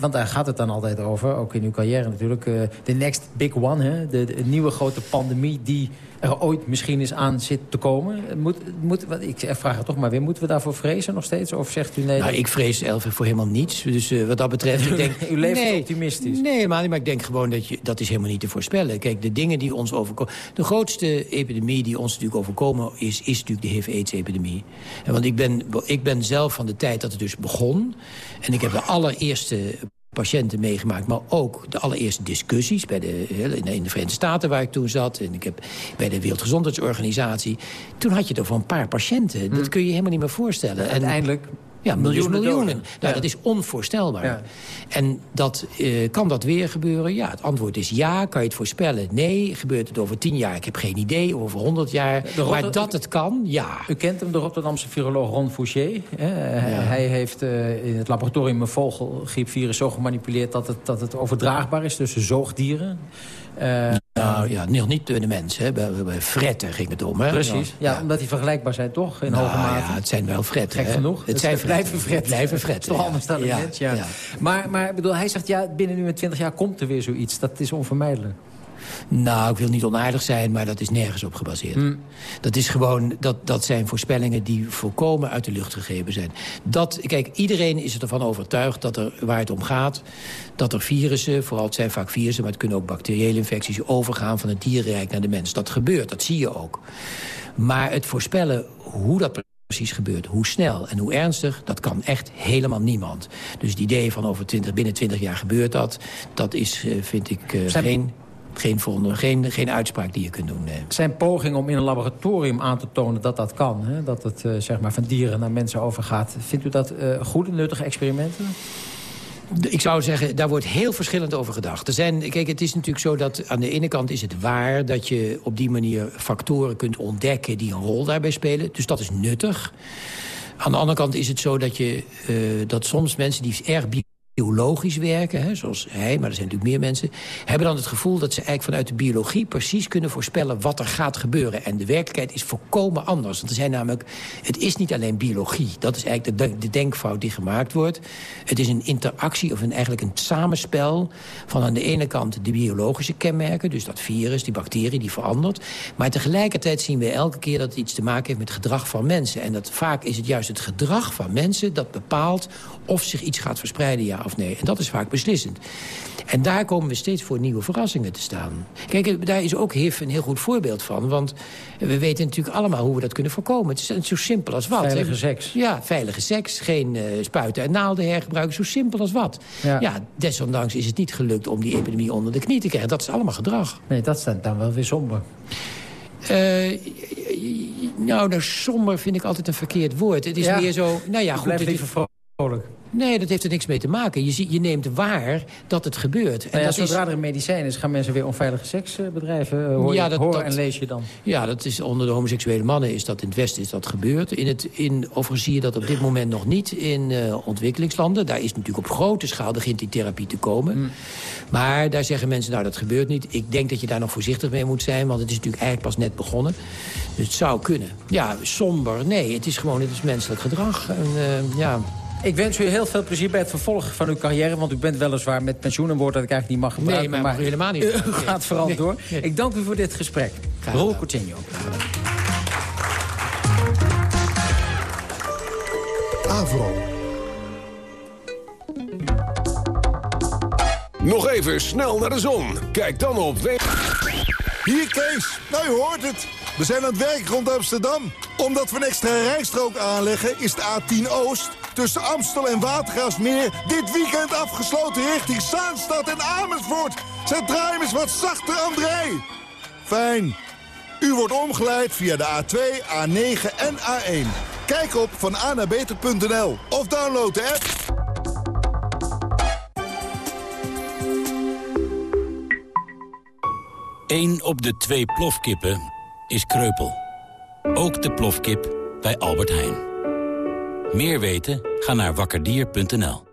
Uh, want daar gaat het dan altijd over, ook in uw carrière natuurlijk. De uh, next big one, hè? De, de, nieuwe grote pandemie die er ooit misschien eens aan zit te komen. Moet, moet, ik vraag het toch maar weer, moeten we daarvoor vrezen nog steeds? Of zegt u nee? Nou, ik vrees Elf voor helemaal niets. Dus uh, wat dat betreft, ik denk... u leeft nee, optimistisch. Nee, maar, maar ik denk gewoon dat je, dat is helemaal niet te voorspellen. Kijk, de dingen die ons overkomen... De grootste epidemie die ons natuurlijk overkomen is, is natuurlijk de HIV-AIDS-epidemie. Want ik ben, ik ben zelf van de tijd dat het dus begon... en ik heb de allereerste patiënten meegemaakt. Maar ook de allereerste discussies bij de, in de Verenigde Staten waar ik toen zat. En ik heb bij de Wereldgezondheidsorganisatie. Toen had je er voor een paar patiënten. Dat kun je helemaal niet meer voorstellen. En uiteindelijk ja, miljoenen. miljoenen. Nou, ja. Dat is onvoorstelbaar. Ja. En dat, uh, kan dat weer gebeuren? Ja, het antwoord is ja. Kan je het voorspellen? Nee. Gebeurt het over tien jaar? Ik heb geen idee. Over honderd jaar. Maar dat het kan, ja. U kent hem, de Rotterdamse viroloog Ron Fouché. Hij heeft uh, in het laboratorium een vogelgriepvirus zo gemanipuleerd... dat het, dat het overdraagbaar is tussen zoogdieren. Uh, nou ja, nog niet de mensen. Bij, bij fretten ging het om. Hè? Precies, ja, ja, omdat die vergelijkbaar zijn toch, in nou, hoge mate. ja, het zijn wel fretten. Gek genoeg. Het, het zijn blijven fretten. Blijven fretten, Toch anders dan ja. Net, ja. ja. Maar, maar bedoel, hij zegt, ja, binnen nu en twintig jaar komt er weer zoiets. Dat is onvermijdelijk. Nou, ik wil niet onaardig zijn, maar dat is nergens op gebaseerd. Hmm. Dat, is gewoon, dat, dat zijn voorspellingen die volkomen uit de lucht gegeven zijn. Dat, kijk, iedereen is ervan overtuigd dat er, waar het om gaat... dat er virussen, vooral het zijn vaak virussen... maar het kunnen ook bacteriële infecties overgaan van het dierrijk naar de mens. Dat gebeurt, dat zie je ook. Maar het voorspellen hoe dat precies gebeurt. Hoe snel en hoe ernstig, dat kan echt helemaal niemand. Dus het idee van over 20, binnen 20 jaar gebeurt dat... dat is, uh, vind ik, uh, geen geen, volgende, geen, geen uitspraak die je kunt doen. Zijn pogingen om in een laboratorium aan te tonen dat dat kan... Hè? dat het uh, zeg maar van dieren naar mensen overgaat... vindt u dat uh, goede, nuttige experimenten? Ik zou zeggen, daar wordt heel verschillend over gedacht. Er zijn, kijk, het is natuurlijk zo dat aan de ene kant is het waar... dat je op die manier factoren kunt ontdekken die een rol daarbij spelen. Dus dat is nuttig. Aan de andere kant is het zo dat, je, uh, dat soms mensen die erg biologisch werken, hè, zoals hij, maar er zijn natuurlijk meer mensen... hebben dan het gevoel dat ze eigenlijk vanuit de biologie... precies kunnen voorspellen wat er gaat gebeuren. En de werkelijkheid is volkomen anders. Want er zijn namelijk, het is niet alleen biologie. Dat is eigenlijk de, de denkfout die gemaakt wordt. Het is een interactie of een, eigenlijk een samenspel... van aan de ene kant de biologische kenmerken... dus dat virus, die bacterie, die verandert. Maar tegelijkertijd zien we elke keer dat het iets te maken heeft... met gedrag van mensen. En dat vaak is het juist het gedrag van mensen dat bepaalt... of zich iets gaat verspreiden, ja of nee. En dat is vaak beslissend. En daar komen we steeds voor nieuwe verrassingen te staan. Kijk, daar is ook HIV een heel goed voorbeeld van. Want we weten natuurlijk allemaal hoe we dat kunnen voorkomen. Het is zo simpel als wat. Veilige seks. Ja, veilige seks. Geen uh, spuiten en naalden hergebruiken. Zo simpel als wat. Ja. ja, desondanks is het niet gelukt om die epidemie onder de knie te krijgen. Dat is allemaal gedrag. Nee, dat staat dan wel weer somber. Uh, nou, nou, somber vind ik altijd een verkeerd woord. Het is ja. meer zo... Nou ja, goed, Blijf liever vrolijk. Nee, dat heeft er niks mee te maken. Je, zie, je neemt waar dat het gebeurt. En nou ja, dat zodra is... er een medicijn is, gaan mensen weer onveilige seks bedrijven. Hoor, ja, dat, hoor dat, en lees je dan? Ja, dat is, onder de homoseksuele mannen is dat in het Westen is dat gebeurd. In het, in, overigens zie je dat op dit moment nog niet in uh, ontwikkelingslanden. Daar is natuurlijk op grote schaal begint die therapie te komen. Mm. Maar daar zeggen mensen, nou dat gebeurt niet. Ik denk dat je daar nog voorzichtig mee moet zijn. Want het is natuurlijk eigenlijk pas net begonnen. Dus het zou kunnen. Ja, somber. Nee, het is gewoon het is menselijk gedrag. En, uh, ja... Ik wens u heel veel plezier bij het vervolg van uw carrière. Want u bent weliswaar met pensioen, een woord dat ik eigenlijk niet mag gebruiken. Nee, maar, maar helemaal niet. U gaat vooral nee, door. Nee. Ik dank u voor dit gesprek. Roel Coutinho. Avro. Nog even snel naar de zon. Kijk dan op... Hier Kees, nou je hoort het. We zijn aan het werk rond Amsterdam. Omdat we een extra rijstrook aanleggen is de A10 Oost... tussen Amstel en Watergraafsmeer dit weekend afgesloten richting Zaanstad en Amersfoort. Zet draai eens wat zachter, André. Fijn. U wordt omgeleid via de A2, A9 en A1. Kijk op van beter.nl of download de app. Eén op de twee plofkippen is kreupel. Ook de plofkip bij Albert Heijn. Meer weten? Ga naar wakkerdier.nl.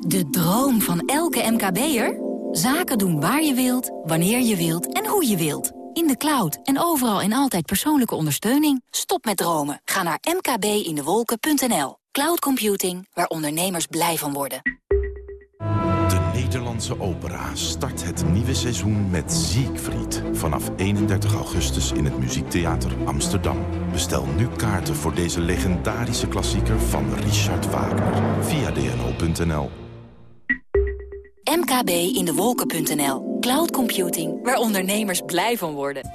De droom van elke MKB'er? Zaken doen waar je wilt, wanneer je wilt en hoe je wilt. In de cloud en overal en altijd persoonlijke ondersteuning. Stop met dromen. Ga naar mkbindewolken.nl. Cloud computing, waar ondernemers blij van worden. De Nederlandse opera start het nieuwe seizoen met Siegfried. Vanaf 31 augustus in het Muziektheater Amsterdam. Bestel nu kaarten voor deze legendarische klassieker van Richard Wagner. Via dno.nl. mkbindewolken.nl. Cloud computing, waar ondernemers blij van worden.